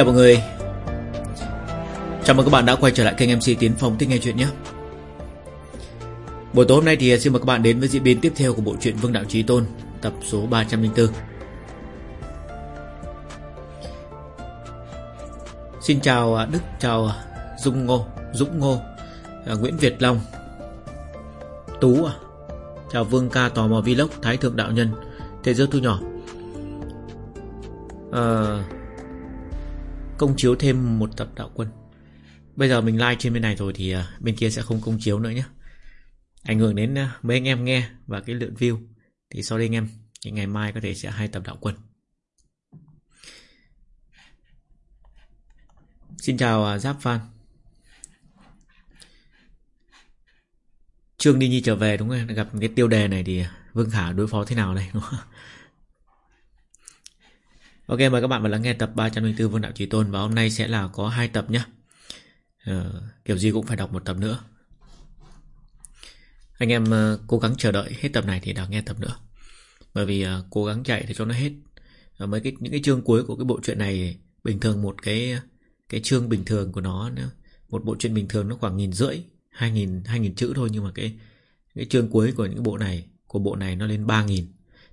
Chào mọi người. Chào mừng các bạn đã quay trở lại kênh MC Tiến Phong Thích Nghe Chuyện nhé. Buổi tối hôm nay thì xin mời các bạn đến với diễn biến tiếp theo của bộ truyện Vương Đạo Trí Tôn Tập số 304 Xin chào à, Đức, chào à, Dung Ngô, Dũng Ngô, à, Nguyễn Việt Long Tú à. Chào Vương Ca Tò Mò Vlog, Thái Thượng Đạo Nhân Thế giới thu nhỏ. Ờ công chiếu thêm một tập đạo quân. Bây giờ mình like trên bên này rồi thì à, bên kia sẽ không công chiếu nữa nhé. Ảnh hưởng đến à, mấy anh em nghe và cái lượng view. Thì sau đây anh em, thì ngày mai có thể sẽ hai tập đạo quân. Xin chào à, Giáp Phan. Trương Đi Nhi trở về đúng không? Gặp cái tiêu đề này thì Vương Khả đối phó thế nào đây? đúng không? Ok mời các bạn vào lắng nghe tập 304 Vương Đạo Trí Tôn Và hôm nay sẽ là có hai tập nhé ờ, Kiểu gì cũng phải đọc một tập nữa. Anh em uh, cố gắng chờ đợi hết tập này thì đọc nghe tập nữa. Bởi vì uh, cố gắng chạy thì cho nó hết. Và mấy cái những cái chương cuối của cái bộ truyện này Bình thường một cái cái chương bình thường của nó Một bộ truyện bình thường nó khoảng nghìn rưỡi hai nghìn hai nghìn chữ thôi Nhưng mà cái cái chương cuối của những bộ này Của bộ này nó lên ba nghìn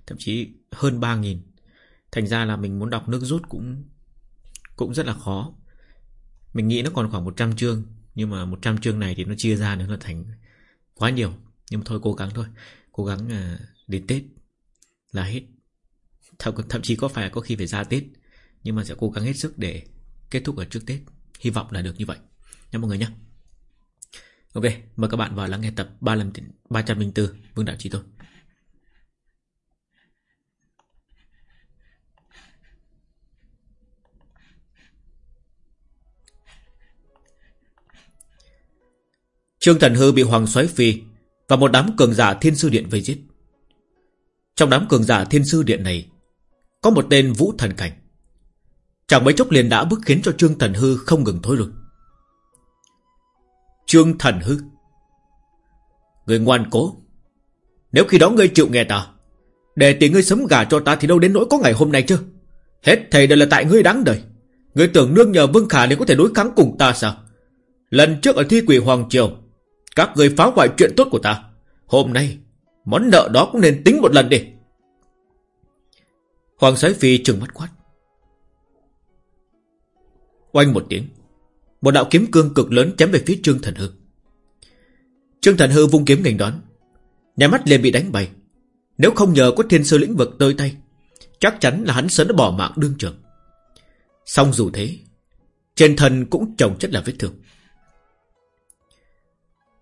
Thậm chí hơn ba nghìn. Thành ra là mình muốn đọc nước rút cũng Cũng rất là khó. Mình nghĩ nó còn khoảng 100 chương Nhưng mà 100 chương này thì nó chia ra nữa là thành Quá nhiều. Nhưng mà thôi cố gắng thôi. Cố gắng uh, đến Tết Là hết. Thậm, thậm chí có phải có khi phải ra Tết Nhưng mà sẽ cố gắng hết sức để Kết thúc ở trước Tết. Hy vọng là được như vậy. Nha mọi người nhé Ok mời các bạn vào lắng nghe tập 304 Vương Đạo Trí Tôn. Trương Thần Hư bị Hoàng Soái Phi Và một đám cường giả thiên sư điện vây giết. Trong đám cường giả thiên sư điện này, Có một tên Vũ Thần Cảnh. Chẳng mấy chốc liền đã bức khiến cho Trương Thần Hư không ngừng thối lui. Trương Thần Hư, Người ngoan cố, Nếu khi đó ngươi chịu nghe ta, Để tiền ngươi sấm gà cho ta thì đâu đến nỗi có ngày hôm nay chứ? Hết thầy đều là tại ngươi đáng đời. Ngươi tưởng nương nhờ Vương Khả để có thể đối kháng cùng ta sao? Lần trước ở thi quỷ Hoàng Triều các người phá hoại chuyện tốt của ta. Hôm nay, Món nợ đó cũng nên tính một lần đi. Hoàng Sái Phi trừng mắt quát. Oanh một tiếng, Một đạo kiếm cương cực lớn chém về phía Trương Thần Hư. Trương Thần Hư vung kiếm ngành đón. Nhà mắt liền bị đánh bay. Nếu không nhờ có thiên sư lĩnh vực tơi tay, Chắc chắn là hắn sớm đã bỏ mạng đương trường. Xong dù thế, Trên thân cũng trồng chất là vết thương.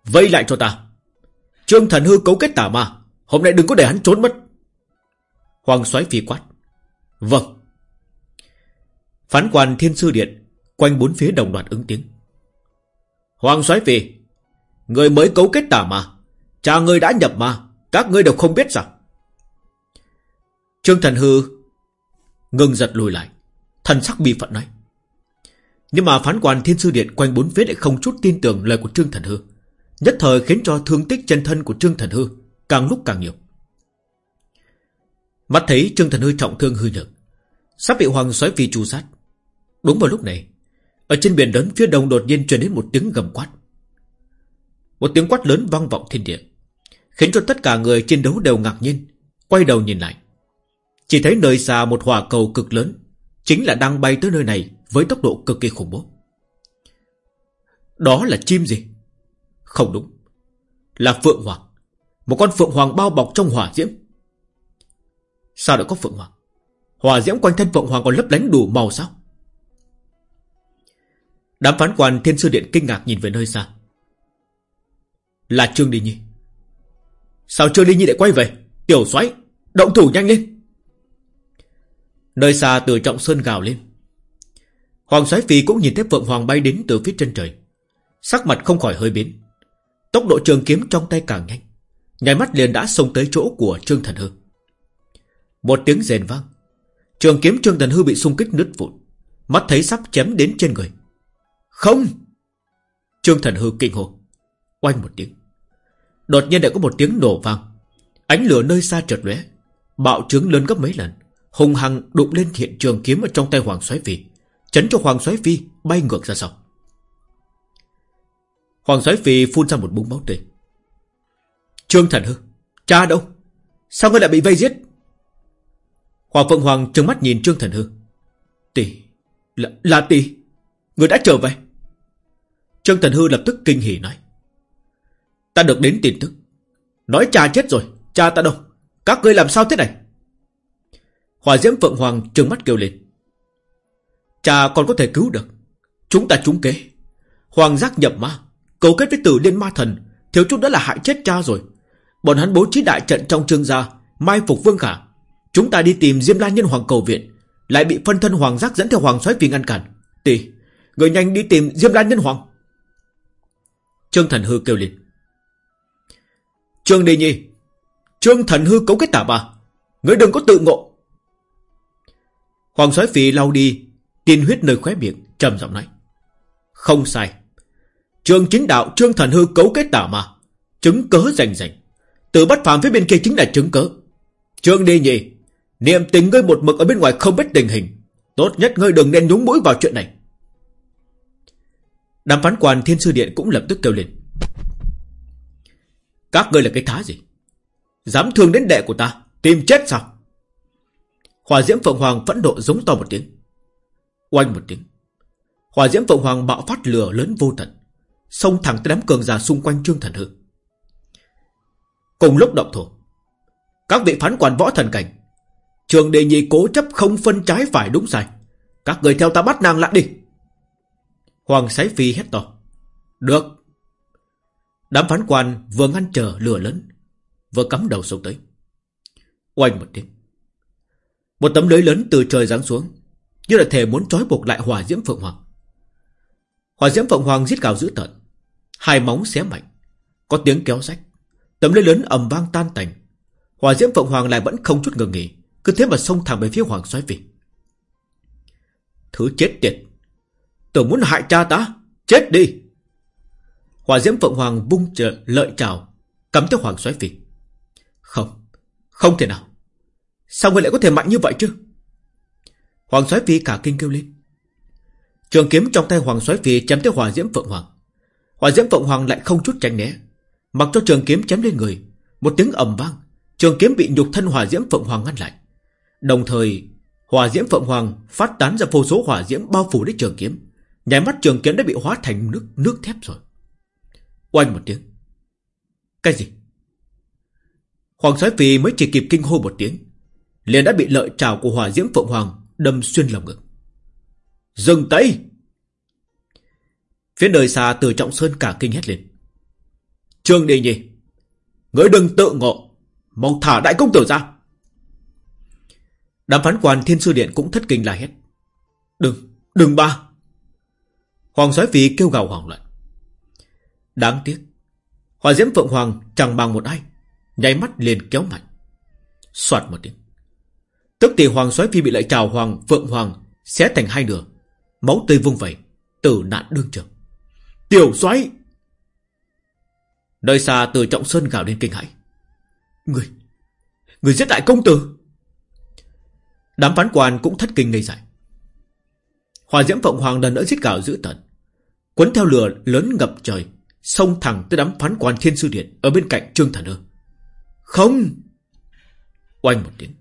Vây lại cho ta. Trương thần hư cấu kết tà ma, Hôm nay đừng có để hắn trốn mất. Hoàng soái phi quát. Vâng. Phán quan thiên sư điện Quanh bốn phía đồng loạt ứng tiếng. Hoàng soái phi, Người mới cấu kết tà ma, Cha người đã nhập ma, Các ngươi đều không biết sao? Trương thần hư Ngừng giật lùi lại, Thần sắc bi phận nói. Nhưng mà phán quan thiên sư điện quanh bốn phía lại không chút tin tưởng lời của Trương thần hư. Nhất thời khiến cho thương tích chân thân của Trương Thần Hư Càng lúc càng nhiều. Mắt thấy Trương Thần Hư trọng thương hư nhược, Sắp bị Hoàng xoáy phi tru sát. Đúng vào lúc này, Ở trên biển lớn phía đông đột nhiên truyền đến một tiếng gầm quát. Một tiếng quát lớn vang vọng thiên địa, Khiến cho tất cả người chiến đấu đều ngạc nhiên, Quay đầu nhìn lại. Chỉ thấy nơi xa một hỏa cầu cực lớn, Chính là đang bay tới nơi này Với tốc độ cực kỳ khủng bố. Đó là chim gì? Không đúng. Là Phượng Hoàng. Một con Phượng Hoàng bao bọc trong hỏa diễm. Sao lại có Phượng Hoàng? Hỏa diễm quanh thân Phượng Hoàng còn lấp lánh đủ màu sao? Đám phán quan thiên sư điện kinh ngạc nhìn về nơi xa. Là Trương Đi Nhi. Sao Trương Đi Nhi lại quay về? Tiểu xoáy Động thủ nhanh lên. Nơi xa từ trọng sơn gào lên. Hoàng soái phi cũng nhìn thấy Phượng Hoàng bay đến từ phía chân trời. Sắc mặt không khỏi hơi biến. Tốc độ trường kiếm trong tay càng nhanh. Nhảy mắt liền đã xông tới chỗ của Trương Thần Hư. Một tiếng rền vang. Trường kiếm Trương Thần Hư bị xung kích nứt vụn. Mắt thấy sắp chém đến trên người. Không! Trương Thần Hư kinh hồ Oanh một tiếng. Đột nhiên lại có một tiếng nổ vang. Ánh lửa nơi xa chợt lóe. Bạo trướng lớn gấp mấy lần. Hùng hăng đụng lên hiện trường kiếm ở trong tay Hoàng xoáy phi, Chấn cho Hoàng xoáy Phi bay ngược ra sau Hoàng Soái Phi phun ra một búng máu tươi. Trương Thần Hư Cha đâu? Sao ngươi lại bị vây giết? Hoàng Phượng Hoàng trừng mắt nhìn Trương Thần Hư. Tỷ Là, là tỷ Người đã trở về. Trương Thần Hư lập tức kinh hỉ nói. Ta được đến tin tức. Nói cha chết rồi Cha ta đâu? Các ngươi làm sao thế này? Hỏa diễm Phượng Hoàng trừng mắt kêu lên. Cha còn có thể cứu được. Chúng ta trúng kế. Hoàng giác nhập ma. Cấu kết với tử liên ma thần, Thiếu chút đã là hại chết cha rồi. Bọn hắn bố trí đại trận trong trương gia, Mai phục vương khả. Chúng ta đi tìm Diêm La Nhân Hoàng cầu viện, Lại bị phân thân Hoàng giác dẫn theo Hoàng soái vì ngăn cản. Tỷ, Người nhanh đi tìm Diêm La Nhân Hoàng. Trương Thần Hư kêu lên. Trương Đề Nhi, Trương Thần Hư cấu kết tả bà, Người đừng có tự ngộ. Hoàng soái phì lau đi, Tiên huyết nơi khóe miệng, trầm giọng nói. Không sai. Trương chính đạo Trương Thần Hư cấu kết tả mà Chứng cớ rành rành. Từ bắt phàm phía bên kia chính là chứng cớ. Trương đi nhị, Niệm tình ngươi một mực ở bên ngoài không biết tình hình. Tốt nhất ngươi đừng nên nhúng mũi vào chuyện này. Đàm phán quan thiên sư điện cũng lập tức kêu lên. Các ngươi là cái thá gì? Dám thương đến đệ của ta, Tìm chết sao? Hòa diễm Phượng Hoàng phẫn nộ giống to một tiếng. Oanh một tiếng. Hòa diễm Phượng Hoàng bạo phát lửa lớn vô tận. Xông thẳng tới đám cường giả xung quanh Trương Thần Hư. Cùng lúc động thủ, Các vị phán quan võ thần cảnh, Trường đề nhị cố chấp không phân trái phải đúng sai. Các người theo ta bắt nàng lại đi. Hoàng Sái Phi hét to. Được. Đám phán quan vừa ngăn trở lửa lớn, Vừa cắm đầu sâu tới. Oanh một tiếng. Một tấm lưới lớn từ trời giáng xuống, Như là thể muốn trói buộc lại hỏa diễm phượng hoàng. Hỏa diễm phượng hoàng giết gào dữ tợn. Hai móng xé mạnh. Có tiếng kéo rách. Tấm lưới lớn ầm vang tan tành. Hỏa diễm phượng hoàng lại vẫn không chút ngừng nghỉ. Cứ thế mà xông thẳng về phía hoàng xoáy vị Thứ chết tiệt. Tưởng muốn hại cha ta. Chết đi. Hỏa diễm phượng hoàng vung trợ lợi trào Cắm tới hoàng xoáy Vị. Không Không thể nào. Sao người lại có thể mạnh như vậy chứ? Hoàng xoáy phi cả kinh kêu lên. Trường kiếm trong tay hoàng Soái phi chém tới hỏa diễm phượng hoàng. Hỏa diễm phượng hoàng lại không chút tránh né. Mặc cho trường kiếm chém lên người, Một tiếng ầm vang, Trường kiếm bị nhục thân hỏa diễm phượng hoàng ngăn lại. Đồng thời Hỏa diễm phượng hoàng phát tán ra vô số hỏa diễm bao phủ đến trường kiếm. Nháy mắt trường kiếm đã bị hóa thành nước nước thép rồi. Oanh một tiếng. Cái gì? Hoàng soái phi mới chỉ kịp kinh hô một tiếng, liền đã bị lợi trảo của hỏa diễm phượng hoàng đâm xuyên lòng ngực dừng tay! Phía nơi xa từ trọng sơn cả kinh hét lên. Trương đi nhi ngươi đừng tự ngộ mau thả đại công tử ra. Đám phán quan thiên sư điện cũng thất kinh la hét. Đừng đừng ba! Hoàng soái phi kêu gào hoảng loạn. Đáng tiếc hỏa diễm phượng hoàng chẳng bằng một ai, nháy mắt liền kéo mạnh. Xoạt một tiếng. Tức thì hoàng soái phi bị lại trào hoàng phượng hoàng xé thành hai nửa máu tươi vung vẩy, tử nạn đương trường. Tiểu soái! Nơi xa từ trọng sơn gào lên kinh hãi. Người người giết đại công tử! Đám phán quan cũng thất kinh ngây dại. Hòa diễm phượng hoàng lần nữa giết gào dữ tận, cuốn theo lửa lớn ngập trời, xông thẳng tới đám phán quan thiên sư điện ở bên cạnh trương thần ơ không! Oanh một tiếng.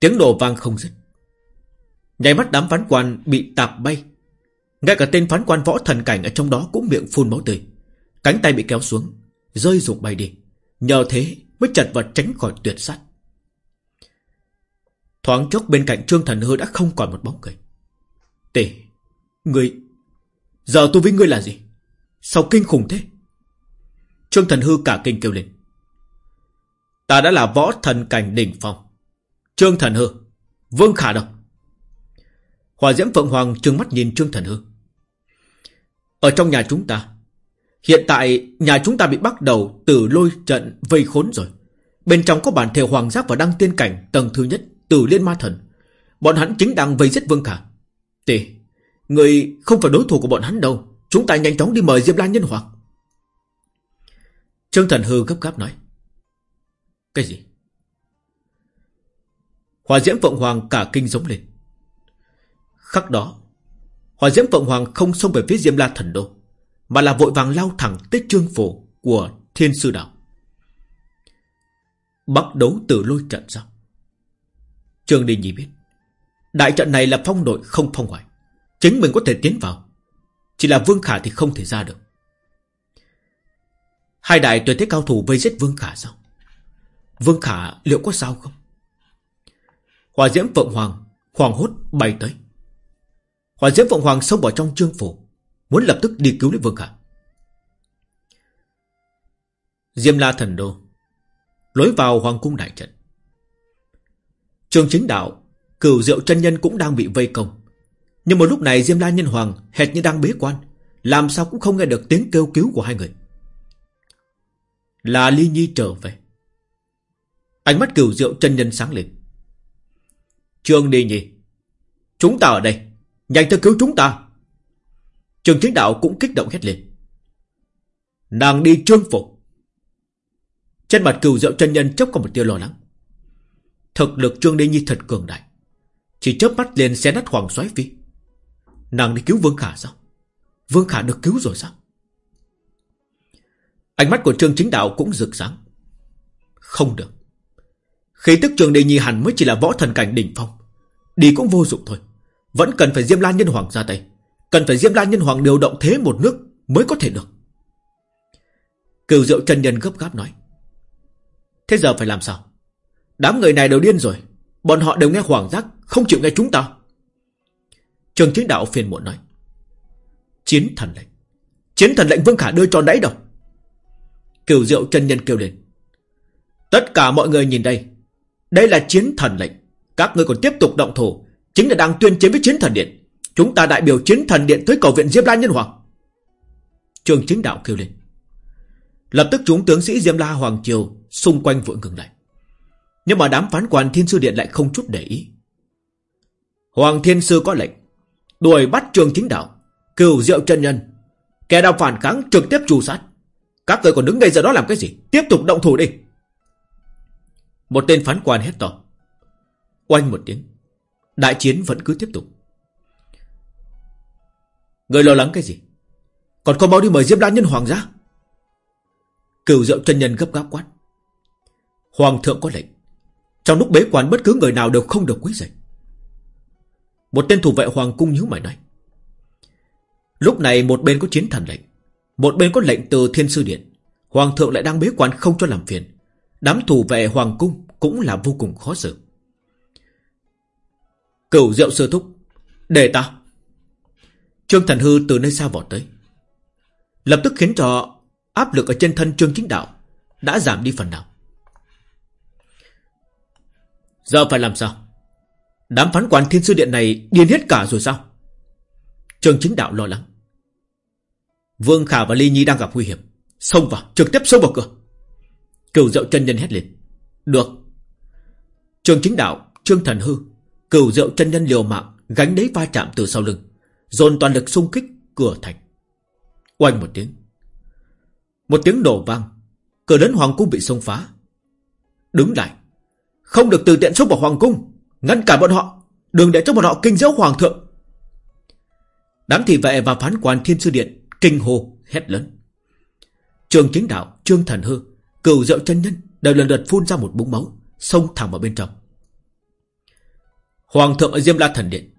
Tiếng nổ vang không dứt nhảy mắt đám phán quan bị tạp bay. Ngay cả tên phán quan võ thần cảnh ở trong đó cũng miệng phun máu tươi. Cánh tay bị kéo xuống, rơi rụng bay đi. Nhờ thế mới chật vật tránh khỏi tuyệt sát. Thoáng chốc bên cạnh trương thần hư đã không còn một bóng người. Tề, người, giờ tôi với ngươi là gì? Sao kinh khủng thế? Trương thần hư cả kinh kêu lên. Ta đã là võ thần cảnh đỉnh phong. Trương thần hư, vương khả đâu hòa diễm phượng hoàng trừng mắt nhìn trương thần hư ở trong nhà chúng ta Hiện tại nhà chúng ta bị bắt đầu từ lôi trận vây khốn rồi. Bên trong có bản thể hoàng giác và đăng tiên cảnh tầng thứ nhất từ liên ma thần. Bọn hắn chính đang vây giết vương khả. Tề, người không phải đối thủ của bọn hắn đâu. Chúng ta nhanh chóng đi mời Diệp Lan nhân hoàng. Trương Thần Hư gấp gáp nói. Cái gì? Hòa diễm Phượng Hoàng cả kinh giống lên. Khắc đó Hỏa diễm Phượng Hoàng không xông về phía Diêm La Thần Đô, Mà là vội vàng lao thẳng tới trương phổ Của Thiên Sư Đạo. Bắt đấu từ lôi trận sao? Trương Đình Nhi biết, Đại trận này là phong nội không phong ngoại Chính mình có thể tiến vào, Chỉ là Vương Khả thì không thể ra được. Hai đại tuyệt thế cao thủ vây giết Vương Khả sao? Vương Khả liệu có sao không? Hỏa diễm Phượng Hoàng Hoàng hốt bay tới. Hỏa diễm Phượng Hoàng xông vào trong trương phủ, Muốn lập tức đi cứu Lý Vương Khả. Diêm La Thần Đô Lối vào Hoàng cung đại trận. Trường chính đạo, Cửu diệu chân nhân cũng đang bị vây công. Nhưng một lúc này Diêm La Nhân Hoàng Hệt như đang bế quan, Làm sao cũng không nghe được tiếng kêu cứu của hai người. Là Ly Nhi trở về. Ánh mắt cửu diệu chân nhân sáng lên. Trương Đi Nhi, Chúng ta ở đây. Nhanh tới cứu chúng ta. Trường chính đạo cũng kích động hét lên. Nàng đi trương phục. Trên mặt cừu diệu chân nhân chốc có một tia lo lắng. Thực lực Trương Đi Nhi thật cường đại. Chỉ chớp mắt liền xé nát hoàng xoáy phi. Nàng đi cứu Vương Khả sao? Vương Khả được cứu rồi sao? Ánh mắt của Trương Chính Đạo cũng rực sáng. Không được. Khí tức Trương Đi Nhi hẳn mới chỉ là võ thần cảnh đỉnh phong. Đi cũng vô dụng thôi. Vẫn cần phải Diêm La Nhân Hoàng ra tay. Cần phải Diêm La Nhân Hoàng điều động thế một nước Mới có thể được. Cửu diệu chân nhân gấp gáp nói. Thế giờ phải làm sao? Đám người này đều điên rồi. Bọn họ đều nghe hoàng giác, Không chịu nghe chúng ta. Trường chiến đạo phiền muộn nói. Chiến thần lệnh. Chiến thần lệnh Vương Khả đưa cho nãy đâu? Cửu diệu chân nhân kêu lên. Tất cả mọi người nhìn đây. Đây là chiến thần lệnh. Các người còn tiếp tục động thủ. Chính là đang tuyên chiến với chiến thần điện. Chúng ta đại biểu chiến thần điện tới cầu viện Diêm La Nhân Hoàng. Trường chính đạo kêu lên. Lập tức chúng tướng sĩ Diêm La Hoàng Triều Xung quanh vội ngừng lại. Nhưng mà đám phán quan thiên sư điện lại không chút để ý. Hoàng thiên sư có lệnh, Đuổi bắt trường chính đạo, Cửu diệu chân nhân. Kẻ nào phản kháng trực tiếp trù sát. Các người còn đứng ngay giờ đó làm cái gì? Tiếp tục động thủ đi. Một tên phán quan hét to. Oanh một tiếng. Đại chiến vẫn cứ tiếp tục. Người lo lắng cái gì? Còn không mau đi mời Diệp La Nhân Hoàng ra. Cửu diệu chân nhân gấp gáp quát. Hoàng thượng có lệnh. Trong lúc bế quan, bất cứ người nào đều không được quý dậy Một tên thủ vệ hoàng cung nhíu mày nói. Lúc này một bên có chiến thần lệnh, Một bên có lệnh từ thiên sư điện. Hoàng thượng lại đang bế quan không cho làm phiền. Đám thủ vệ hoàng cung Cũng là vô cùng khó xử. Cửu rượu sư thúc. Để ta. Trương Thần Hư từ nơi xa vọt tới. Lập tức khiến cho áp lực ở trên thân Trương Chính Đạo Đã giảm đi phần nào. Giờ phải làm sao? Đám phán quan thiên sư điện này điên hết cả rồi sao? Trương Chính Đạo lo lắng. Vương Khả và Ly Nhi đang gặp nguy hiểm. Xông vào, trực tiếp xông vào cửa. Cửu dậu chân nhân hét lên. Được. Trương Chính Đạo, Trương Thần Hư Cửu rượu chân nhân liều mạng, Gánh lấy va chạm từ sau lưng, Dồn toàn lực xung kích cửa thành. Oanh một tiếng. Một tiếng đổ vang, Cửa lớn hoàng cung bị xông phá. Đứng lại, Không được từ tiện xông vào hoàng cung, Ngăn cản bọn họ, Đừng để cho bọn họ kinh diễu hoàng thượng. Đám thị vệ và phán quan thiên sư điện Kinh hô, hét lớn. Trường chính đạo, Trương thần hư, Cửu diệu chân nhân Đều lần lượt phun ra một búng máu, Xông thẳng vào bên trong. Hoàng thượng ở Diêm La Thần Điện.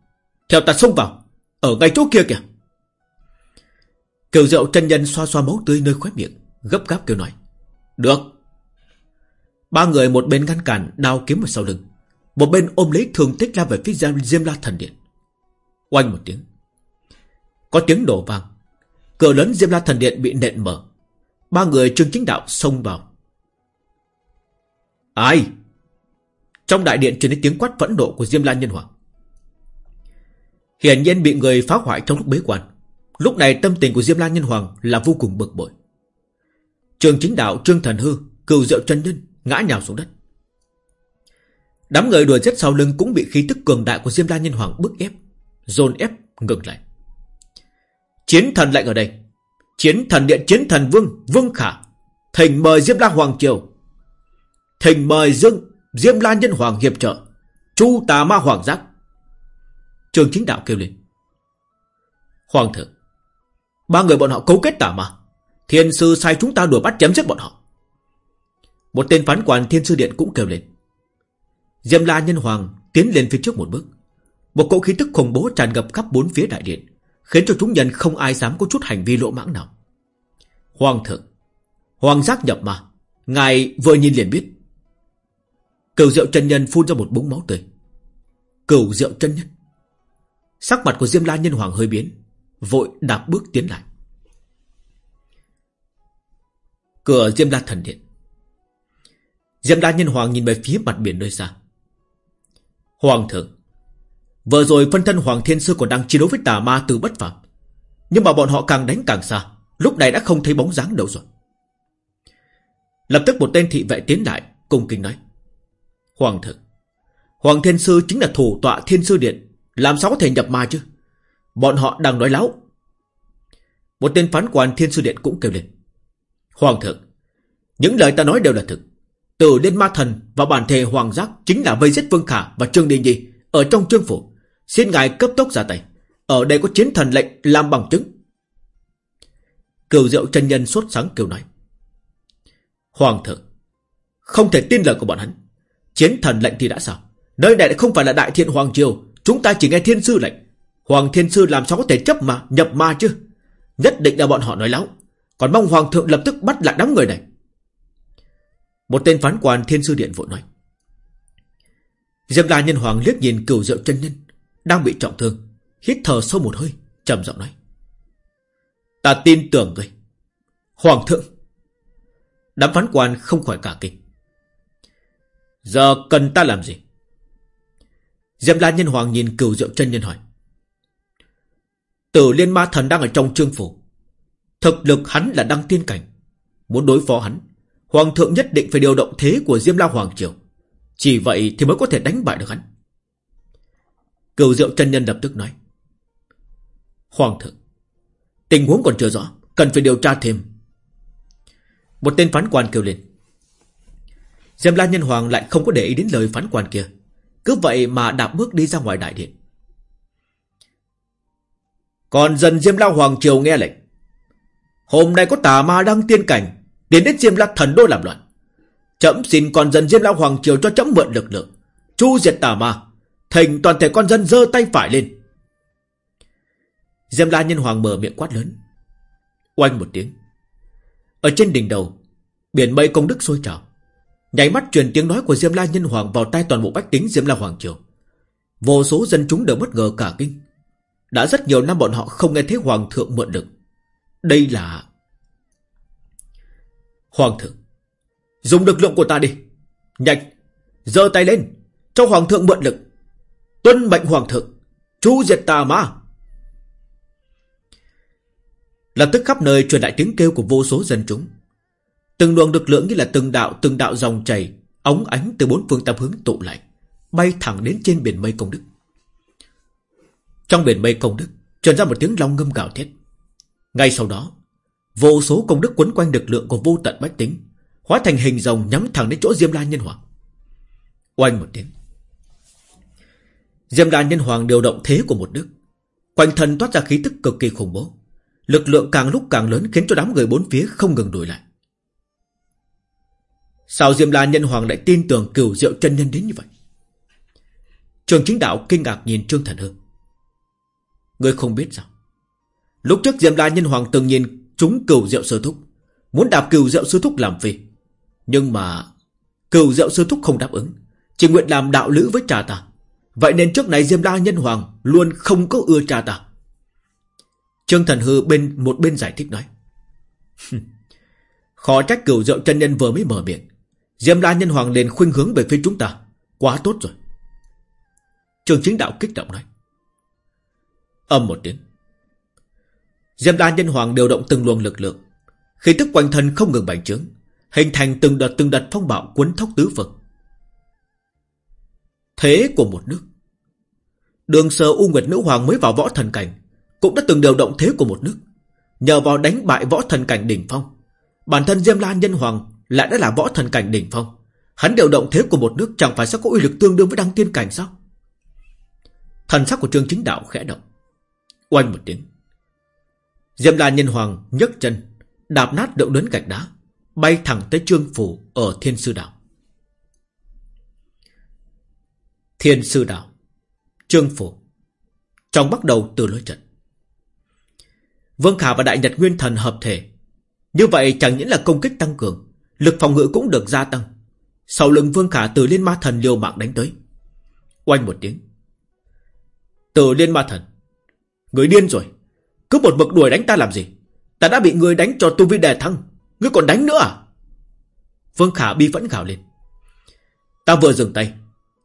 Theo ta xông vào, Ở ngay chỗ kia kìa. Kiều Diệu chân nhân xoa xoa máu tươi nơi khóe miệng, Gấp gáp kêu nói, Được. Ba người một bên ngăn cản đao kiếm ở sau lưng, Một bên ôm lấy thường tích la về phía Diêm La Thần Điện. Oanh một tiếng, Có tiếng đổ vang. Cửa lớn Diêm La Thần Điện bị nện mở. Ba người trương chính đạo xông vào. Ai? Trong đại điện truyền đến tiếng quát phẫn nộ của Diêm La Nhân Hoàng. Hiển nhiên bị người phá hoại trong lúc bế quan. Lúc này tâm tình của Diêm La Nhân Hoàng Là vô cùng bực bội. Trường chính đạo Trương Thần Hư Cừu Diệu chân Nhân, ngã nhào xuống đất. Đám người đuổi giết sau lưng Cũng bị khí tức cường đại của Diêm La Nhân Hoàng bức ép, Dồn ép ngừng lại. Chiến thần lệnh ở đây. Chiến thần điện, chiến thần vương Vương Khả. Thỉnh mời Diêm La Hoàng Triều. Thỉnh mời Dương Diêm La Nhân Hoàng hiệp trợ Chu Tà Ma Hoàng Giác. Trường chính đạo kêu lên. Hoàng thượng Ba người bọn họ cấu kết tả ma, Thiên sư sai chúng ta đuổi bắt chém giết bọn họ. Một tên phán quan thiên sư điện cũng kêu lên. Diêm la nhân hoàng tiến lên phía trước một bước. Một cỗ khí tức khủng bố tràn ngập khắp bốn phía đại điện Khiến cho chúng nhân không ai dám có chút hành vi lỗ mãng nào. Hoàng thượng Hoàng giác nhập mà Ngài vừa nhìn liền biết. Cửu diệu chân nhân phun ra một búng máu tươi. Cửu diệu chân nhân. Sắc mặt của Diêm La Nhân Hoàng hơi biến, Vội đạp bước tiến lại. Cửa Diêm La Thần Điện. Diêm La Nhân Hoàng nhìn về phía mặt biển nơi xa. Hoàng thượng, Vừa rồi phân thân Hoàng Thiên Sư còn đang chiến đấu với tà ma từ bất phạm Nhưng mà bọn họ càng đánh càng xa, Lúc này đã không thấy bóng dáng đâu rồi. Lập tức một tên thị vệ tiến lại Cùng kinh nói. Hoàng thượng Hoàng Thiên Sư chính là thủ tọa Thiên Sư Điện. Làm sao có thể nhập ma chứ? Bọn họ đang nói láo. Một tên phán quan Thiên Sư Điện cũng kêu lên. Hoàng thượng Những lời ta nói đều là thực. Từ đến Ma Thần và bản thể Hoàng Giác Chính là vây giết Vương Khả và Trương Đình Nhi Ở trong trương phủ. Xin ngài cấp tốc ra tay. Ở đây có chiến thần lệnh làm bằng chứng. Cửu diệu chân nhân sốt sáng kêu nói. Hoàng thượng Không thể tin lời của bọn hắn. Chiến thần lệnh thì đã sao Nơi này không phải là đại thiện Hoàng Triều. Chúng ta chỉ nghe thiên sư lệnh. Hoàng thiên sư làm sao có thể chấp mà, nhập ma chứ? Nhất định là bọn họ nói láo. Còn mong hoàng thượng lập tức bắt lại đám người này. Một tên phán quan thiên sư điện vội nói. Diêm la nhân hoàng liếc nhìn cửu diệu chân nhân, Đang bị trọng thương. Hít thở sâu một hơi, trầm giọng nói. Ta tin tưởng người Hoàng thượng. Đám phán quan không khỏi cả kinh. Giờ cần ta làm gì? Diệp La Nhân Hoàng nhìn cửu diệu chân nhân hỏi. Tử liên ma thần đang ở trong trương phủ. Thực lực hắn là đăng tiên cảnh. Muốn đối phó hắn, Hoàng thượng nhất định phải điều động thế của Diêm La Hoàng Triều. Chỉ vậy thì mới có thể đánh bại được hắn. Cửu diệu chân nhân lập tức nói. Hoàng thượng, Tình huống còn chưa rõ, Cần phải điều tra thêm. Một tên phán quan kêu lên. Diêm La Nhân Hoàng lại không có để ý đến lời phán quan kia. Cứ vậy mà đạp bước đi ra ngoài đại điện. Còn dần Diêm La Hoàng Triều nghe lệnh. Hôm nay có tà ma đang tiên cảnh đến đến Diêm La Thần Đô làm loạn. Chấm xin con dân Diêm La Hoàng Triều cho chấm mượn lực lượng, Chu diệt tà ma Thành toàn thể con dân giơ tay phải lên. Diêm La Nhân Hoàng mở miệng quát lớn. Oanh một tiếng. Ở trên đỉnh đầu, Biển mây công đức sôi trào. Nhảy mắt truyền tiếng nói của Diêm La Nhân Hoàng vào tai toàn bộ bách tính Diêm La Hoàng Triều. Vô số dân chúng đều bất ngờ cả kinh. Đã rất nhiều năm bọn họ không nghe thấy Hoàng thượng mượn lực. Đây là... Hoàng thượng, dùng lực lượng của ta đi. Nhanh, giơ tay lên, cho Hoàng thượng mượn lực. Tuân mệnh Hoàng thượng, chu diệt tà ma. Lập tức khắp nơi truyền lại tiếng kêu của vô số dân chúng. Từng luồng lực lượng như là từng đạo từng đạo dòng chảy ống ánh từ bốn phương tám hướng tụ lại, bay thẳng đến trên biển mây công đức. Trong biển mây công đức, truyền ra một tiếng long ngâm gào thét. Ngay sau đó, vô số công đức quấn quanh lực lượng của vô tận bách tính, hóa thành hình rồng nhắm thẳng đến chỗ Diêm La Nhân Hoàng. Oanh một tiếng. Diêm La Nhân Hoàng điều động thế của một đức, quanh thân toát ra khí tức cực kỳ khủng bố, lực lượng càng lúc càng lớn khiến cho đám người bốn phía không ngừng đuổi lại. Sao Diêm La Nhân Hoàng lại tin tưởng cửu diệu chân nhân đến như vậy? Trường chính đạo kinh ngạc nhìn Trương Thần Hương. Ngươi không biết sao? Lúc trước Diêm La Nhân Hoàng từng nhìn chúng cửu diệu sư thúc. Muốn đạp cửu diệu sư thúc làm phi. Nhưng mà cửu diệu sư thúc không đáp ứng. Chỉ nguyện làm đạo lữ với cha ta. Vậy nên trước này Diêm La Nhân Hoàng luôn không có ưa cha ta. Trương Thần Hư bên, một bên giải thích nói. Khó trách cửu diệu chân nhân vừa mới mở miệng. Diêm La Nhân Hoàng liền khuynh hướng về phía chúng ta. Quá tốt rồi. Trường chính đạo kích động nói. Âm một tiếng. Diêm La Nhân Hoàng điều động từng luồng lực lượng. Khi tức quanh thân không ngừng bành trướng. Hình thành từng đợt từng đợt phong bạo cuốn thốc tứ vực. Thế của một nước. Đường sơ U Nguyệt Nữ Hoàng mới vào võ thần cảnh. Cũng đã từng điều động thế của một nước. Nhờ vào đánh bại võ thần cảnh đỉnh phong. Bản thân Diêm La Nhân Hoàng lại đã là võ thần cảnh đỉnh phong. Hắn điều động thế của một nước Chẳng phải sẽ có uy lực tương đương với đăng tiên cảnh sao? Thần sắc của Trương Chính Đạo khẽ động. Oanh một tiếng. Diệm La Nhân Hoàng nhấc chân, Đạp nát đậu lớn gạch đá, Bay thẳng tới Trương Phủ Ở Thiên Sư Đạo. Thiên Sư Đạo, Trương Phủ, Trong bắt đầu từ lối trận. Vương Khả và Đại Nhật Nguyên Thần hợp thể. Như vậy chẳng những là công kích tăng cường Lực phòng ngự cũng được gia tăng. Sau lưng Vương Khả từ Liên Ma Thần liều mạng đánh tới. Oanh một tiếng. Từ Liên Ma Thần. Người điên rồi. Cứ một mực đuổi đánh ta làm gì? Ta đã bị người đánh cho tu vi đè thăng. Ngươi còn đánh nữa à? Vương Khả bi vẫn gào lên. Ta vừa dừng tay.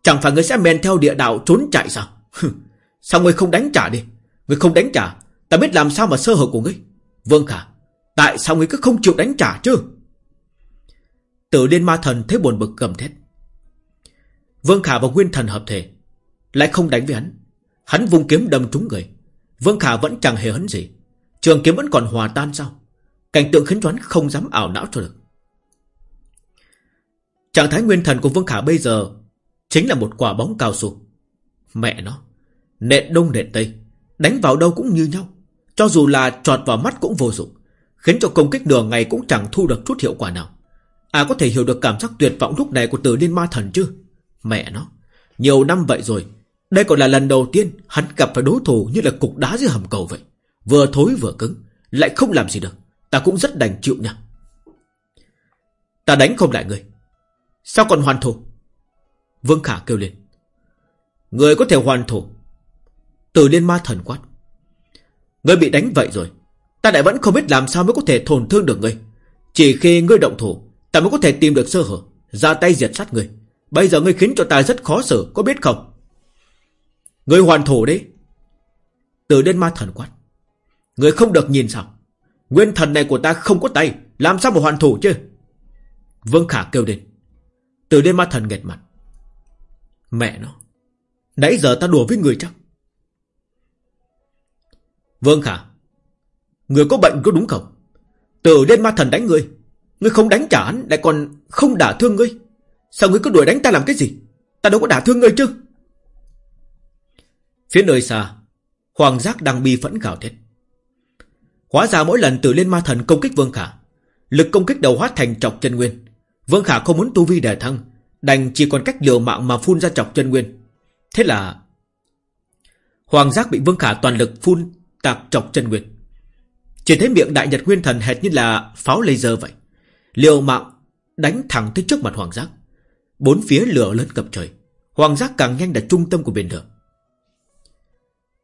Chẳng phải ngươi sẽ men theo địa đạo trốn chạy sao? Sao ngươi không đánh trả đi? Ngươi không đánh trả, Ta biết làm sao mà sơ hở của ngươi. Vương Khả, Tại sao ngươi cứ không chịu đánh trả chứ? Tử liên ma thần thấy buồn bực gầm thét. Vương Khả và Nguyên Thần hợp thể, Lại không đánh với hắn. Hắn vung kiếm đâm trúng người. Vương Khả vẫn chẳng hề hấn gì. Trường kiếm vẫn còn hòa tan sao? Cảnh tượng khiến choán không dám ảo não cho được. Trạng thái nguyên thần của Vương Khả bây giờ Chính là một quả bóng cao su. Mẹ nó, Nện đông nện tây, Đánh vào đâu cũng như nhau. Cho dù là trọt vào mắt cũng vô dụng, Khiến cho công kích đường ngày cũng chẳng thu được chút hiệu quả nào. À có thể hiểu được cảm giác tuyệt vọng lúc này của tử liên ma thần chứ? Mẹ nó, Nhiều năm vậy rồi, Đây còn là lần đầu tiên hắn gặp phải đối thủ như là cục đá dưới hầm cầu vậy. Vừa thối vừa cứng, Lại không làm gì được. Ta cũng rất đành chịu nha. Ta đánh không lại người. Sao còn hoàn thủ? Vương Khả kêu lên. Người có thể hoàn thủ. Tử liên ma thần quát. Ngươi bị đánh vậy rồi, Ta lại vẫn không biết làm sao mới có thể thổn thương được ngươi Chỉ khi ngươi động thủ Ta mới có thể tìm được sơ hở, Ra tay diệt sát ngươi Bây giờ ngươi khiến cho ta rất khó xử, Có biết không? Ngươi hoàn thủ đấy. Từ Đen ma thần quát. Ngươi không được nhìn sao? Nguyên thần này của ta không có tay, Làm sao mà hoàn thủ chứ? Vương Khả kêu lên. Từ Đen ma thần nghẹt mặt. Mẹ nó. Nãy giờ ta đùa với người chắc. Vương Khả, Người có bệnh có đúng không? Từ Đen ma thần đánh người. Ngươi không đánh trả hắn, Lại còn không đả thương ngươi. Sao ngươi cứ đuổi đánh ta làm cái gì? Ta đâu có đả thương ngươi chứ. Phía nơi xa, Hoàng giác đang bi phẫn gào thét. Hóa ra mỗi lần tự lên ma thần công kích Vương Khả, Lực công kích đầu hóa thành trọc chân nguyên. Vương Khả không muốn tu vi đề thăng, Đành chỉ còn cách liều mạng mà phun ra chọc chân nguyên. Thế là, Hoàng giác bị Vương Khả toàn lực phun tạc chọc chân nguyên. Chỉ thấy miệng đại nhật nguyên thần hệt như là pháo laser vậy. Liều mạng đánh thẳng tới trước mặt Hoàng giác. Bốn phía lửa lớn cập trời. Hoàng giác càng nhanh là trung tâm của biển lửa.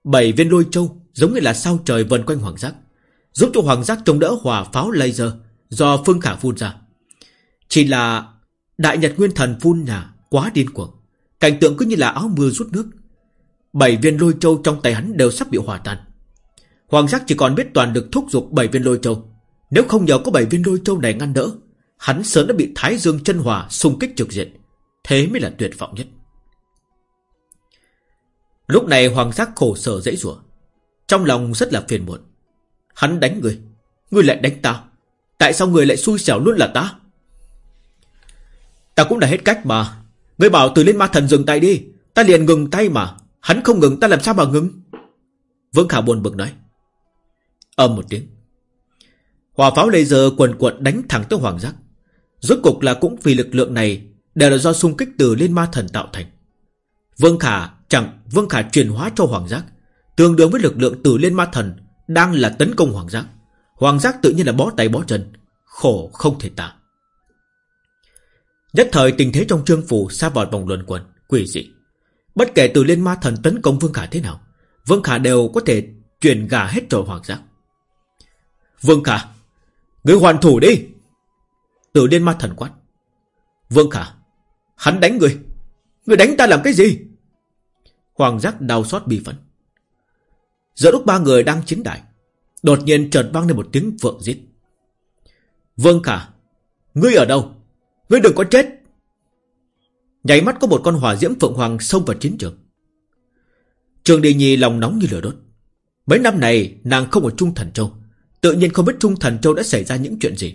Bảy viên lôi châu giống như là sao trời vần quanh Hoàng giác, Giúp cho Hoàng giác chống đỡ hỏa pháo laser Do Phương Khả phun ra. Chỉ là Đại Nhật Nguyên Thần phun nhà quá điên cuồng. Cảnh tượng cứ như là áo mưa rút nước. Bảy viên lôi châu trong tay hắn đều sắp bị hòa tan. Hoàng giác chỉ còn biết toàn được thúc giục bảy viên lôi châu. Nếu không nhờ có bảy viên đôi châu này ngăn đỡ, Hắn sớm đã bị Thái Dương chân hòa xung kích trực diện. Thế mới là tuyệt vọng nhất. Lúc này Hoàng giác khổ sở dễ rủa. Trong lòng rất là phiền muộn. Hắn đánh người Người lại đánh ta. Tại sao người lại xui xẻo luôn là ta? Ta cũng đã hết cách mà. Người bảo từ lên ma thần dừng tay đi, Ta liền ngừng tay mà. Hắn không ngừng, ta làm sao mà ngừng? Vương Khả buồn bực nói. Âm một tiếng. Hỏa pháo laser quần quật đánh thẳng tới hoàng giác. Rốt cục là cũng vì lực lượng này Đều là do xung kích từ Liên ma thần tạo thành. Vương Khả, chẳng, Vương Khả truyền hóa cho hoàng giác. Tương đương với lực lượng từ Liên ma thần Đang là tấn công hoàng giác. Hoàng giác tự nhiên là bó tay bó chân, Khổ không thể tả. Nhất thời tình thế trong trương phủ xa vào vòng luận quần Quỷ dị. Bất kể từ Liên ma thần tấn công Vương Khả thế nào, Vương Khả đều có thể truyền gà hết cho hoàng giác. Vương Khả Ngươi hoàn thủ đi. Từ lên ma thần quát. Vương Khả, Hắn đánh người. Người đánh ta làm cái gì? Hoàng giác đau xót bị phẫn. Giữa lúc ba người đang chiến đại, Đột nhiên chợt vang lên một tiếng vượng giết Vương Khả, Ngươi ở đâu? Ngươi đừng có chết. Nháy mắt có một con hỏa diễm phượng hoàng xông vào chiến trường. Trường Đi Nhi lòng nóng như lửa đốt. Mấy năm này, nàng không ở Trung Thần Châu. Tự nhiên không biết Trung Thần Châu đã xảy ra những chuyện gì.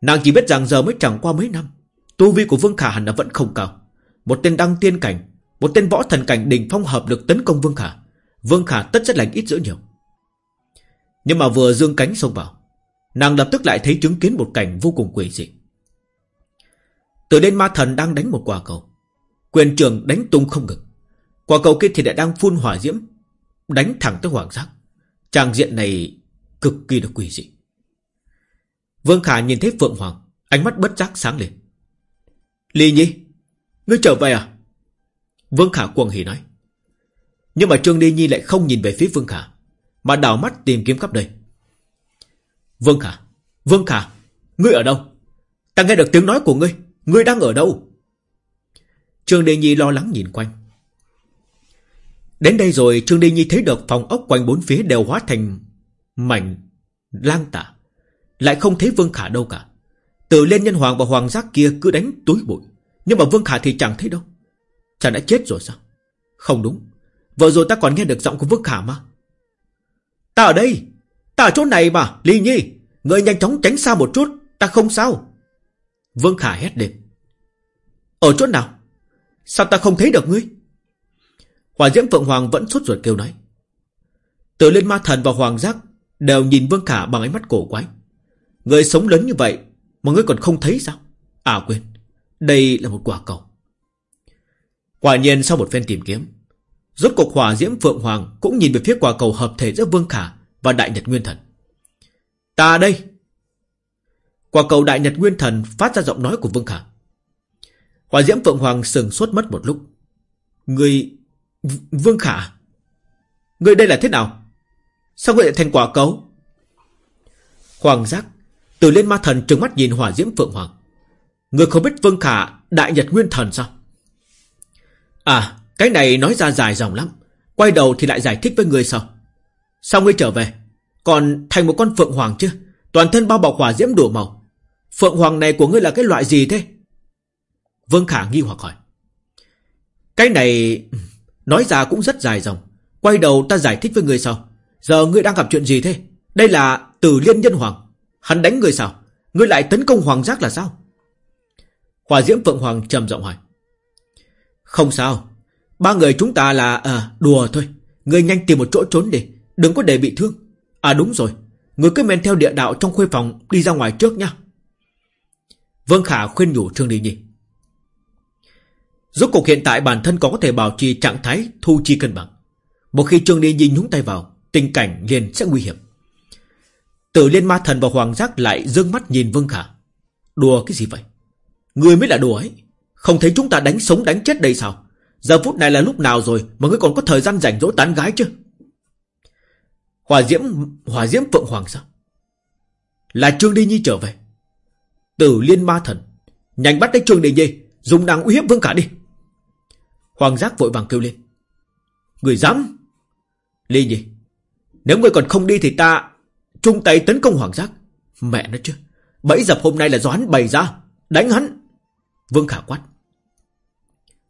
Nàng chỉ biết rằng giờ mới chẳng qua mấy năm, Tu vi của Vương Khả hẳn là vẫn không cao. Một tên đăng tiên cảnh, Một tên võ thần cảnh đỉnh phong hợp lực tấn công Vương Khả. Vương Khả tất rất lành ít dữ nhiều. Nhưng mà vừa dương cánh xông vào, Nàng lập tức lại thấy chứng kiến một cảnh vô cùng quỷ dị. Từ đến ma thần đang đánh một quả cầu, Quyền trường đánh tung không ngừng. Quả cầu kia thì lại đang phun hỏa diễm, Đánh thẳng tới hoàng giác. Tràng diện này cực kỳ là quỷ dị. Vương Khả nhìn thấy Phượng Hoàng, Ánh mắt bất giác sáng lên. Ly Nhi, Ngươi trở về à? Vương Khả cuồng hỉ nói. Nhưng mà Trương Ly Nhi lại không nhìn về phía Vương Khả, Mà đảo mắt tìm kiếm khắp đây Vương Khả Vương Khả, Ngươi ở đâu? Ta nghe được tiếng nói của ngươi Ngươi đang ở đâu? Trương Đề Nhi lo lắng nhìn quanh. Đến đây rồi, Trương Đề Nhi thấy được phòng ốc quanh bốn phía đều hóa thành mảnh lang tả. Lại không thấy Vương Khả đâu cả. Từ lên nhân hoàng và hoàng giác kia cứ đánh túi bụi. Nhưng mà Vương Khả thì chẳng thấy đâu. Chàng đã chết rồi sao? Không đúng. Vừa rồi ta còn nghe được giọng của Vương Khả mà. Ta ở đây. Ta ở chỗ này mà, Ly Nhi. Người nhanh chóng tránh xa một chút. Ta không sao. Vương Khả hét lên. Ở chỗ nào? Sao ta không thấy được ngươi? Hỏa diễm Phượng Hoàng vẫn sốt ruột kêu nói. Từ lên ma thần và hoàng giác Đều nhìn Vương Khả bằng ánh mắt cổ quái. Người sống lớn như vậy Mà ngươi còn không thấy sao? À quên. Đây là một quả cầu. Quả nhiên sau một phen tìm kiếm, Rốt cuộc hỏa diễm Phượng Hoàng Cũng nhìn về phía quả cầu hợp thể giữa Vương Khả Và Đại Nhật Nguyên Thần. Ta đây. Quả cầu Đại Nhật Nguyên Thần Phát ra giọng nói của Vương Khả. Hỏa diễm Phượng Hoàng sừng sốt mất một lúc. Người Vương Khả à? Người đây là thế nào? Sao lại thành quả cầu Hoàng giác từ lên ma thần trừng mắt nhìn hỏa diễm phượng hoàng. Người không biết Vương Khả đại nhật nguyên thần sao? À, cái này nói ra dài dòng lắm. Quay đầu thì lại giải thích với người sao? Sao ngươi trở về? Còn thành một con phượng hoàng chứ? Toàn thân bao bọc hỏa diễm đủ màu. Phượng hoàng này của ngươi là cái loại gì thế? Vương Khả nghi hoặc hỏi. Cái này... Nói ra cũng rất dài dòng. Quay đầu ta giải thích với người sao? Giờ ngươi đang gặp chuyện gì thế? Đây là Tử Liên Nhân Hoàng. Hắn đánh người sao? Ngươi lại tấn công hoàng giác là sao? Hòa diễm Phượng Hoàng trầm giọng hỏi. Không sao. Ba người chúng ta là à, đùa thôi. Ngươi nhanh tìm một chỗ trốn đi. Đừng có để bị thương. À đúng rồi. Ngươi cứ men theo địa đạo trong khuê phòng Đi ra ngoài trước nha Vương Khả khuyên nhủ Trương Đi Nhi. Rốt cuộc hiện tại bản thân có thể bảo trì trạng thái thu chi cân bằng. Một khi Trương Đi Nhi nhúng tay vào Tình cảnh liền sẽ nguy hiểm Tử liên ma thần và hoàng giác lại dương mắt nhìn Vương Khả. Đùa cái gì vậy? Người mới là đùa ấy. Không thấy chúng ta đánh sống đánh chết đây sao? Giờ phút này là lúc nào rồi mà ngươi còn có thời gian rảnh rỗi tán gái chứ? hòa diễm, hòa diễm phượng hoàng sao? Là Trương Đi Nhi trở về. Tử liên ma thần. Nhanh bắt lấy Trương Đi Nhi, dùng nàng uy hiếp Vương Khả đi. Hoàng giác vội vàng kêu lên. Người dám? Ly Nhi, nếu ngươi còn không đi thì ta Trung tay tấn công hoàng giác. Mẹ nó chứ, Bẫy dập hôm nay là do hắn bày ra. Đánh hắn. Vương Khả quát.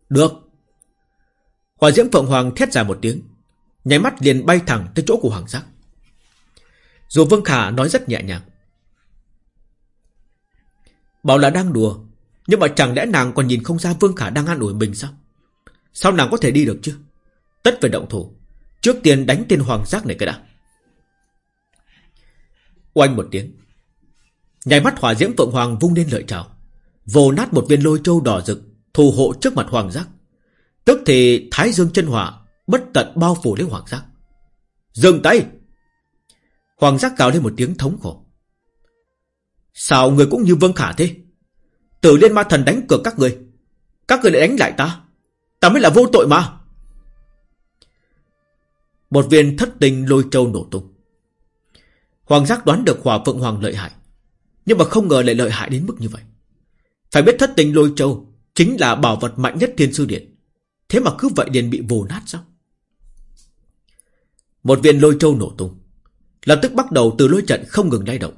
Được. Hỏa diễm Phượng Hoàng thét dài một tiếng, Nháy mắt liền bay thẳng tới chỗ của hoàng giác. Dù Vương Khả nói rất nhẹ nhàng, Bảo là đang đùa, Nhưng mà chẳng lẽ nàng còn nhìn không ra Vương Khả đang an ủi mình sao? Sao nàng có thể đi được chứ? Tất phải động thủ. Trước tiên đánh tên hoàng giác này cái đã Oanh một tiếng. Nhảy mắt hỏa diễm Phượng Hoàng vung lên lợi trào. Vồ nát một viên lôi châu đỏ rực, thù hộ trước mặt Hoàng giác. Tức thì Thái Dương chân hỏa, bất tận bao phủ lấy Hoàng giác. Dừng tay! Hoàng giác cào lên một tiếng thống khổ. Sao người cũng như Vương Khả thế? Tử liên ma thần đánh cược các người. Các người lại đánh lại ta. Ta mới là vô tội mà. Một viên thất tình lôi châu nổ tung. Hoàng giác đoán được Hòa Phượng Hoàng lợi hại, Nhưng mà không ngờ lại lợi hại đến mức như vậy. Phải biết thất tình lôi châu Chính là bảo vật mạnh nhất thiên sư điện. Thế mà cứ vậy liền bị vồ nát sao? Một viên lôi châu nổ tung. Lập tức bắt đầu từ lôi trận không ngừng lay động,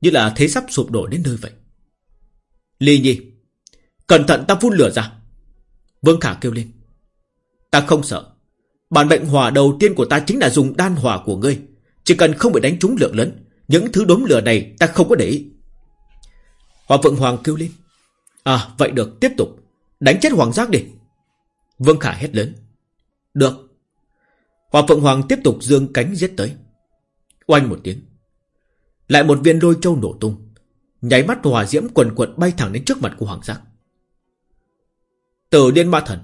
Như là thế sắp sụp đổ đến nơi vậy. Ly Nhi, Cẩn thận ta phun lửa ra. Vương Khả kêu lên. Ta không sợ. Bản mệnh hỏa đầu tiên của ta chính là dùng đan hỏa của ngươi chỉ cần không bị đánh trúng lượng lớn, Những thứ đốm lửa này ta không có để ý Hòa Phượng Hoàng kêu lên À vậy được, tiếp tục Đánh chết Hoàng Giác đi Vương Khả hét lớn. Được. Hòa Phượng Hoàng tiếp tục dương cánh giết tới. Oanh một tiếng. Lại một viên lôi châu nổ tung. Nháy mắt hòa diễm quần quật bay thẳng đến trước mặt của Hoàng Giác. Tử điên Ma Thần.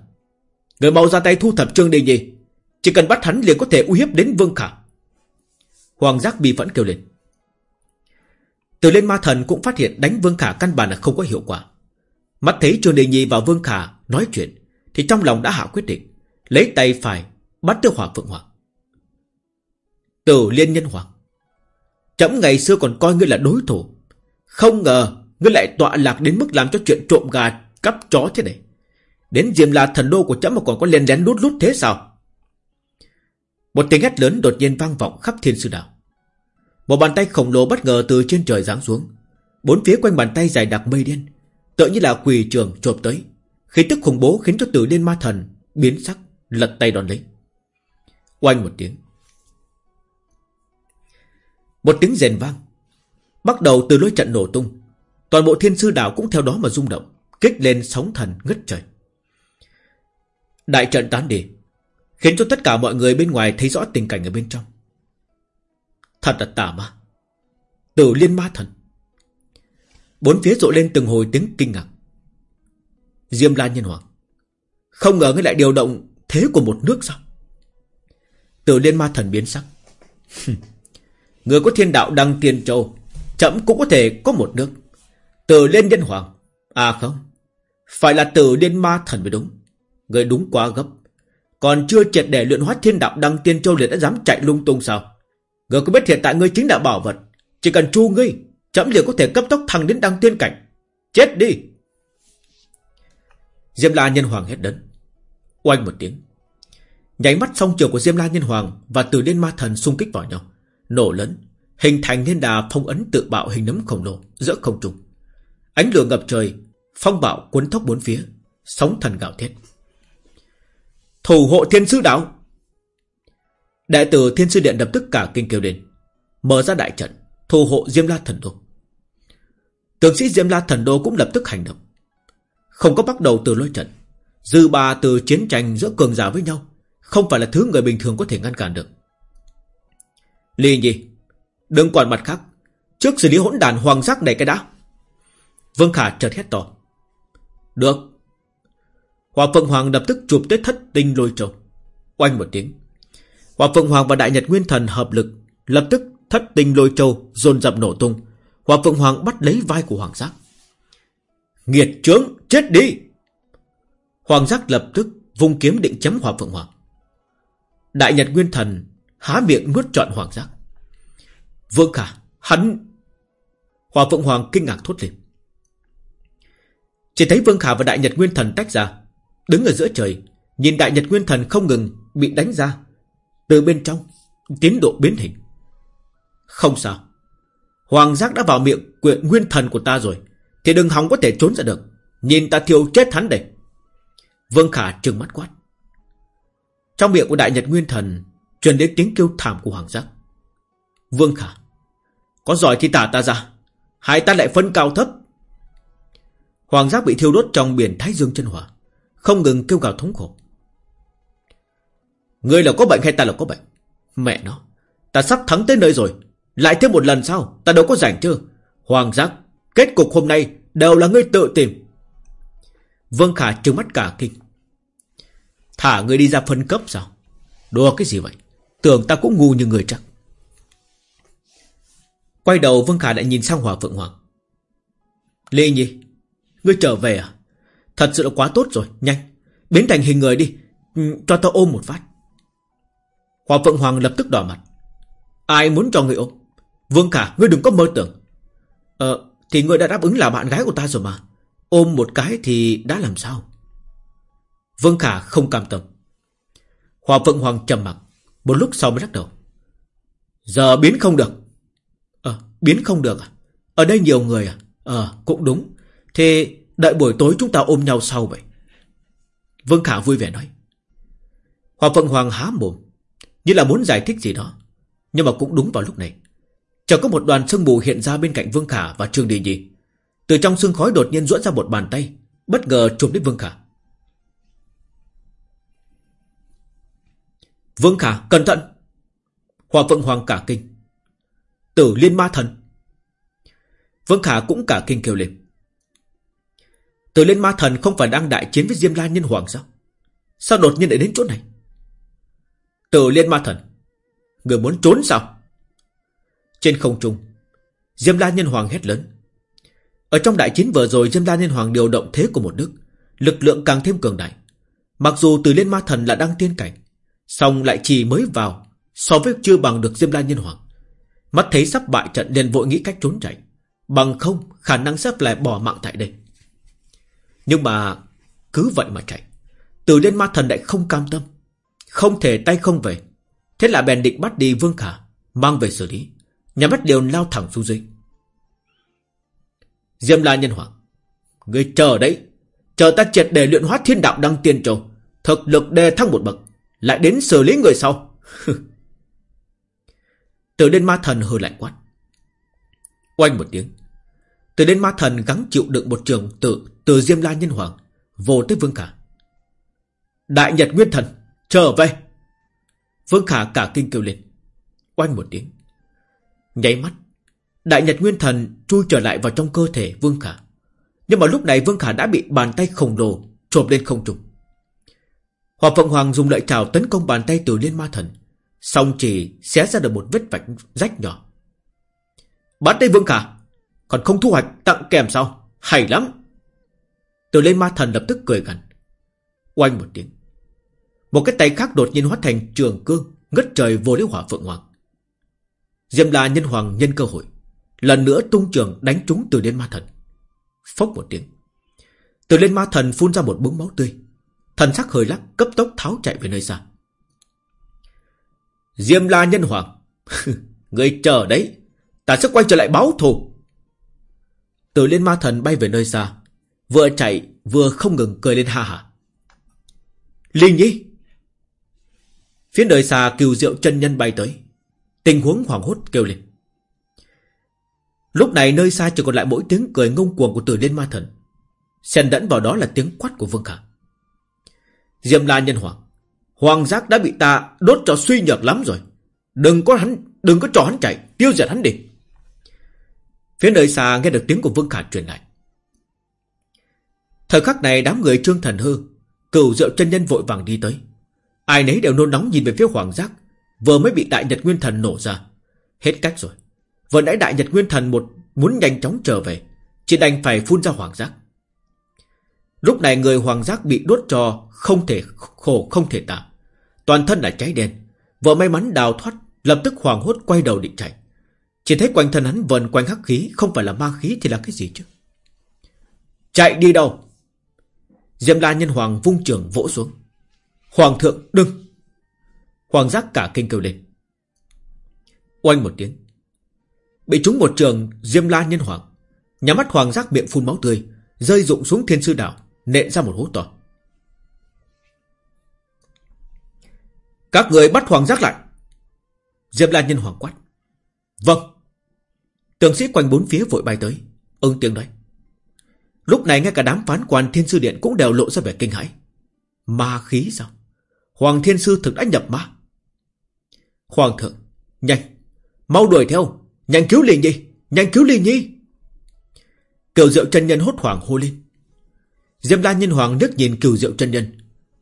Người mau ra tay thu thập Trương Đình Nhi. Chỉ cần bắt hắn liền có thể uy hiếp đến Vương Khả. Hoàng Giác bị phẫn kêu lên. Từ lên ma thần cũng phát hiện đánh Vương Khả căn bản là không có hiệu quả. Mắt thấy Trương Đình Nhi và Vương Khả nói chuyện, thì trong lòng đã hạ quyết định, lấy tay phải bắt tiêu hỏa Phượng Hoàng. từ liên nhân hoàng. Chấm ngày xưa còn coi ngươi là đối thủ. Không ngờ, ngươi lại tọa lạc đến mức làm cho chuyện trộm gà, cắp chó thế này. Đến diềm là thần đô của chấm mà còn có len lén lút lút thế sao? Một tiếng hét lớn đột nhiên vang vọng khắp thiên sư đảo. Một bàn tay khổng lồ bất ngờ từ trên trời giáng xuống. Bốn phía quanh bàn tay dài đặc mây đen, tựa như là quỳ trường chộp tới. Khí tức khủng bố khiến cho tử liên ma thần biến sắc, lật tay đòn lấy. Oanh một tiếng. Một tiếng rèn vang. Bắt đầu từ lối trận nổ tung. Toàn bộ thiên sư đảo cũng theo đó mà rung động, kích lên sóng thần ngất trời. Đại trận tán đi, khiến cho tất cả mọi người bên ngoài thấy rõ tình cảnh ở bên trong. Thật là tà ma. Tử liên ma thần. Bốn phía rộ lên từng hồi tiếng kinh ngạc. Diêm la nhân hoàng. Không ngờ ngươi lại điều động thế của một nước sao? Tử liên ma thần biến sắc. Người có thiên đạo đăng tiên châu. Chậm cũng có thể có một nước. Tử liên nhân hoàng. À không. Phải là tử liên ma thần mới đúng. Người đúng quá gấp. Còn chưa triệt để luyện hóa thiên đạo đăng tiên châu liền đã dám chạy lung tung sao? Ngươi có biết hiện tại ngươi chính là bảo vật. Chỉ cần chu ngươi, Chấm liền có thể cấp tốc thăng đến đăng tiên cảnh. Chết đi! Diêm la nhân hoàng hét đấn Oanh một tiếng. Nháy mắt song chiều của Diêm la nhân hoàng Và từ liên ma thần xung kích vào nhau. Nổ lớn, Hình thành thiên đà phong ấn tự bạo hình nấm khổng lồ Giữa không trung. Ánh lửa ngập trời, Phong bạo cuốn thốc bốn phía, Sóng thần gạo thét. Thủ hộ thiên sư đạo đại tử Thiên Sư Điện lập tức cả kinh kêu lên. Mở ra đại trận, thu hộ Diêm La Thần Đô. Tướng sĩ Diêm La Thần Đô cũng lập tức hành động. Không có bắt đầu từ lôi trận. Dư ba từ chiến tranh giữa cường giả với nhau. Không phải là thứ người bình thường có thể ngăn cản được. Lì Nhi, đừng quản mặt khác. Trước xử lý hỗn đàn hoàng giác này cái đã. Vương Khả chợt hét to. Được. Hòa Phượng Hoàng lập tức chụp tới thất tinh lôi trầu. Oanh một tiếng. Hòa Phượng Hoàng và Đại Nhật Nguyên Thần hợp lực, lập tức thất tinh lôi châu dồn dập nổ tung. Hòa Phượng Hoàng bắt lấy vai của Hoàng Giác. Nghiệt trướng, chết đi! Hoàng Giác lập tức vung kiếm định chấm Hòa Phượng Hoàng. Đại Nhật Nguyên Thần há miệng nuốt trọn Hoàng Giác. Vương Khả, hắn... Hòa Phượng Hoàng kinh ngạc thốt lên. Chỉ thấy Vương Khả và Đại Nhật Nguyên Thần tách ra, đứng ở giữa trời, nhìn Đại Nhật Nguyên Thần không ngừng bị đánh ra, từ bên trong Tiến độ biến hình. Không sao. Hoàng giác đã vào miệng quyện nguyên thần của ta rồi Thì đừng hòng có thể trốn ra được. Nhìn ta thiêu chết hắn đây. Vương Khả trừng mắt quát. Trong miệng của Đại Nhật Nguyên Thần Truyền đến tiếng kêu thảm của Hoàng giác. Vương Khả Có giỏi thì tả ta ra Hai ta lại phân cao thấp. Hoàng giác bị thiêu đốt trong biển Thái Dương chân hỏa. Không ngừng kêu gào thống khổ. Ngươi là có bệnh hay ta là có bệnh? Mẹ nó, Ta sắp thắng tới nơi rồi. Lại thêm một lần sao? Ta đâu có rảnh chứ. Hoàng giác, Kết cục hôm nay Đều là ngươi tự tìm. Vương Khả trừng mắt cả kinh. Thả ngươi đi ra phân cấp sao? Đùa cái gì vậy? Tưởng ta cũng ngu như người chắc. Quay đầu, Vương Khả lại nhìn sang Hòa Phượng Hoàng. Lê Nhi, Ngươi trở về à? Thật sự là quá tốt rồi Nhanh Biến thành hình người đi ừ, Cho tao ôm một phát Hòa Phượng Hoàng lập tức đỏ mặt. Ai muốn cho người ôm? Vương Khả, ngươi đừng có mơ tưởng. Ờ, thì ngươi đã đáp ứng là bạn gái của ta rồi mà. Ôm một cái thì đã làm sao? Vương Khả không cam tâm. Hòa Phượng Hoàng trầm mặc, một lúc sau mới lắc đầu. Giờ biến không được. Ờ, biến không được à? Ở đây nhiều người à? Ờ, cũng đúng. Thế đợi buổi tối chúng ta ôm nhau sau vậy. Vương Khả vui vẻ nói. Hòa Phượng Hoàng há mồm. Như là muốn giải thích gì đó. Nhưng mà cũng đúng vào lúc này. Chợt có một đoàn sương mù hiện ra bên cạnh Vương Khả và Trương Đi Nhi. Từ trong sương khói đột nhiên duỗi ra một bàn tay, Bất ngờ chụp đến Vương Khả. Vương Khả, cẩn thận! Hòa Phượng Hoàng cả kinh. Tử liên ma thần. Vương Khả cũng cả kinh kêu lên. Tử liên ma thần không phải đang đại chiến với Diêm La Nhân Hoàng sao? Sao đột nhiên lại đến chỗ này? Tử liên ma thần Người muốn trốn sao? Trên không trung Diêm La Nhân Hoàng hét lớn. Ở trong đại chiến vừa rồi Diêm La Nhân Hoàng điều động thế của một đức, Lực lượng càng thêm cường đại. Mặc dù từ liên ma thần là đang tiên cảnh song lại chỉ mới vào So với chưa bằng được Diêm La Nhân Hoàng. Mắt thấy sắp bại trận liền vội nghĩ cách trốn chạy. Bằng không khả năng sắp lại bỏ mạng tại đây. Nhưng mà Cứ vậy mà chạy. Từ liên ma thần lại không cam tâm. Không thể tay không về. Thế là bèn định bắt đi Vương Khả, Mang về xử lý. Nhà mắt đều lao thẳng xuống dưới. Diêm La Nhân Hoàng, Người chờ đấy. Chờ ta triệt để luyện hóa thiên đạo đăng tiên trầu Thực lực đề thăng một bậc, Lại đến xử lý người sau. Từ đến ma thần hừ lại quát. Oanh một tiếng từ đến ma thần gắng chịu đựng một trường tự Từ Diêm La Nhân Hoàng, Vô tới Vương Khả. Đại Nhật Nguyên Thần, Trở về! Vương Khả cả kinh kêu lên. Oanh một tiếng. Nháy mắt, Đại Nhật Nguyên Thần chui trở lại vào trong cơ thể Vương Khả. Nhưng mà lúc này Vương Khả đã bị bàn tay khổng lồ Trộm lên không trùng Hòa Phượng Hoàng dùng lợi trào tấn công bàn tay từ liên ma thần Xong chỉ xé ra được một vết vạch rách nhỏ. Bắt đây Vương Khả! Còn không thu hoạch, tặng kèm sao? Hay lắm. Từ lên ma thần lập tức cười gần. Oanh một tiếng. Một cái tay khác đột nhiên hóa thành trường cương, Ngất trời vô lý hỏa Phượng Hoàng. Diêm La nhân hoàng nhân cơ hội, Lần nữa tung trường đánh trúng từ lên ma thần. Phốc một tiếng. Từ lên ma thần phun ra một búng máu tươi. Thần sắc hơi lắc, cấp tốc tháo chạy về nơi xa. Diêm La nhân hoàng. Người chờ đấy. Ta sẽ quay trở lại báo thù. Từ liên ma thần bay về nơi xa. Vừa chạy, vừa không ngừng cười lên ha hả Linh nhi! Phía nơi xa kiều diệu chân nhân bay tới. Tình huống hoảng hốt kêu lên. Lúc này nơi xa chỉ còn lại mỗi tiếng cười ngông cuồng của tử liên ma thần. Xen đẫn vào đó là tiếng quát của Vương Khả. Diêm la nhân hoàng Hoàng giác đã bị ta đốt cho suy nhược lắm rồi. Đừng có hắn, Đừng có cho hắn chạy, Tiêu diệt hắn đi. Phía nơi xa nghe được tiếng của Vương Khả truyền lại. Thời khắc này đám người trương thần hư Cửu rượu chân nhân vội vàng đi tới. Ai nấy đều nôn nóng nhìn về phía hoàng giác, Vừa mới bị đại nhật nguyên thần nổ ra. Hết cách rồi. Vừa nãy đại nhật nguyên thần một Muốn nhanh chóng trở về, Chỉ đành phải phun ra hoàng giác. Lúc này người hoàng giác bị đốt cho Không thể khổ, không thể tả. Toàn thân là cháy đen. Vợ may mắn đào thoát, Lập tức hoàng hốt quay đầu định chạy. Chỉ thấy quanh thân hắn vần quanh hắc khí, Không phải là ma khí thì là cái gì chứ? Chạy đi đâu? Diệm la nhân hoàng vung trường vỗ xuống. Hoàng thượng, đừng! Hoàng giác cả kinh kêu lên. Oanh một tiếng. Bị trúng một trường, Diêm la nhân hoàng. Nhà mắt hoàng giác miệng phun máu tươi, Rơi rụng xuống thiên sư đảo, Nện ra một hố to. Các người bắt hoàng giác lại. Diệp La Nhân hoàng quát. Vâng. Tường sĩ quanh bốn phía vội bay tới. Ưng tiếng nói, Lúc này ngay cả đám phán quan thiên sư điện Cũng đều lộ ra vẻ kinh hãi. Ma khí sao? Hoàng thiên sư thực đã nhập ma. Hoàng thượng, Nhanh, Mau đuổi theo. Nhanh cứu liền Nhi, Nhanh cứu liền Nhi. Kiều Diệu chân nhân hốt hoảng hô lên. Diêm La Nhân Hoàng nước nhìn Kiều Diệu chân nhân,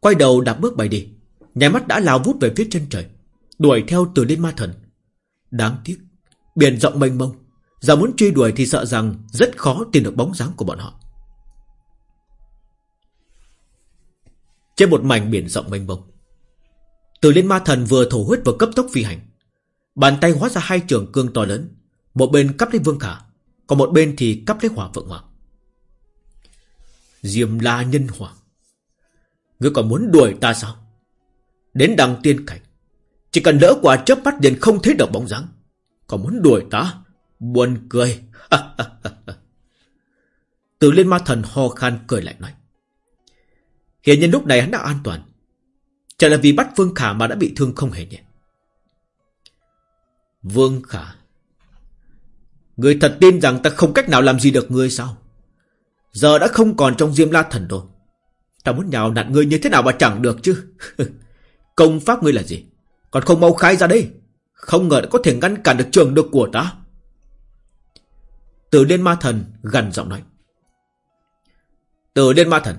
Quay đầu đạp bước bay đi. Nhà mắt đã lao vút về phía chân trời, Đuổi theo từ lên ma thần. Đáng tiếc, Biển rộng mênh mông Giờ muốn truy đuổi thì sợ rằng Rất khó tìm được bóng dáng của bọn họ. Trên một mảnh biển rộng mênh mông, Từ lên ma thần vừa thổ huyết vừa cấp tốc phi hành, Bàn tay hóa ra hai trường cương to lớn, Một bên cắp lấy vương khả Còn một bên thì cắp lấy hỏa vượng hoàng. Diêm la nhân hoàng, Ngươi còn muốn đuổi ta sao? Đến đằng tiên cảnh, Chỉ cần lỡ quả chớp mắt liền không thấy được bóng dáng, Còn muốn đuổi ta? Buồn cười. Từ lên ma thần ho khan cười lại nói. Hiện nhân lúc này hắn đã an toàn. Chẳng là vì bắt Vương Khả mà đã bị thương không hề nhẹ. Vương Khả, Người thật tin rằng ta không cách nào làm gì được ngươi sao? Giờ đã không còn trong diêm la thần rồi. Ta muốn nhào nặn ngươi như thế nào mà chẳng được chứ? Công pháp ngươi là gì? Còn không mau khai ra đây. Không ngờ đã có thể ngăn cản được trường được của ta. Từ Liên Ma Thần gần giọng nói. Từ Liên Ma Thần,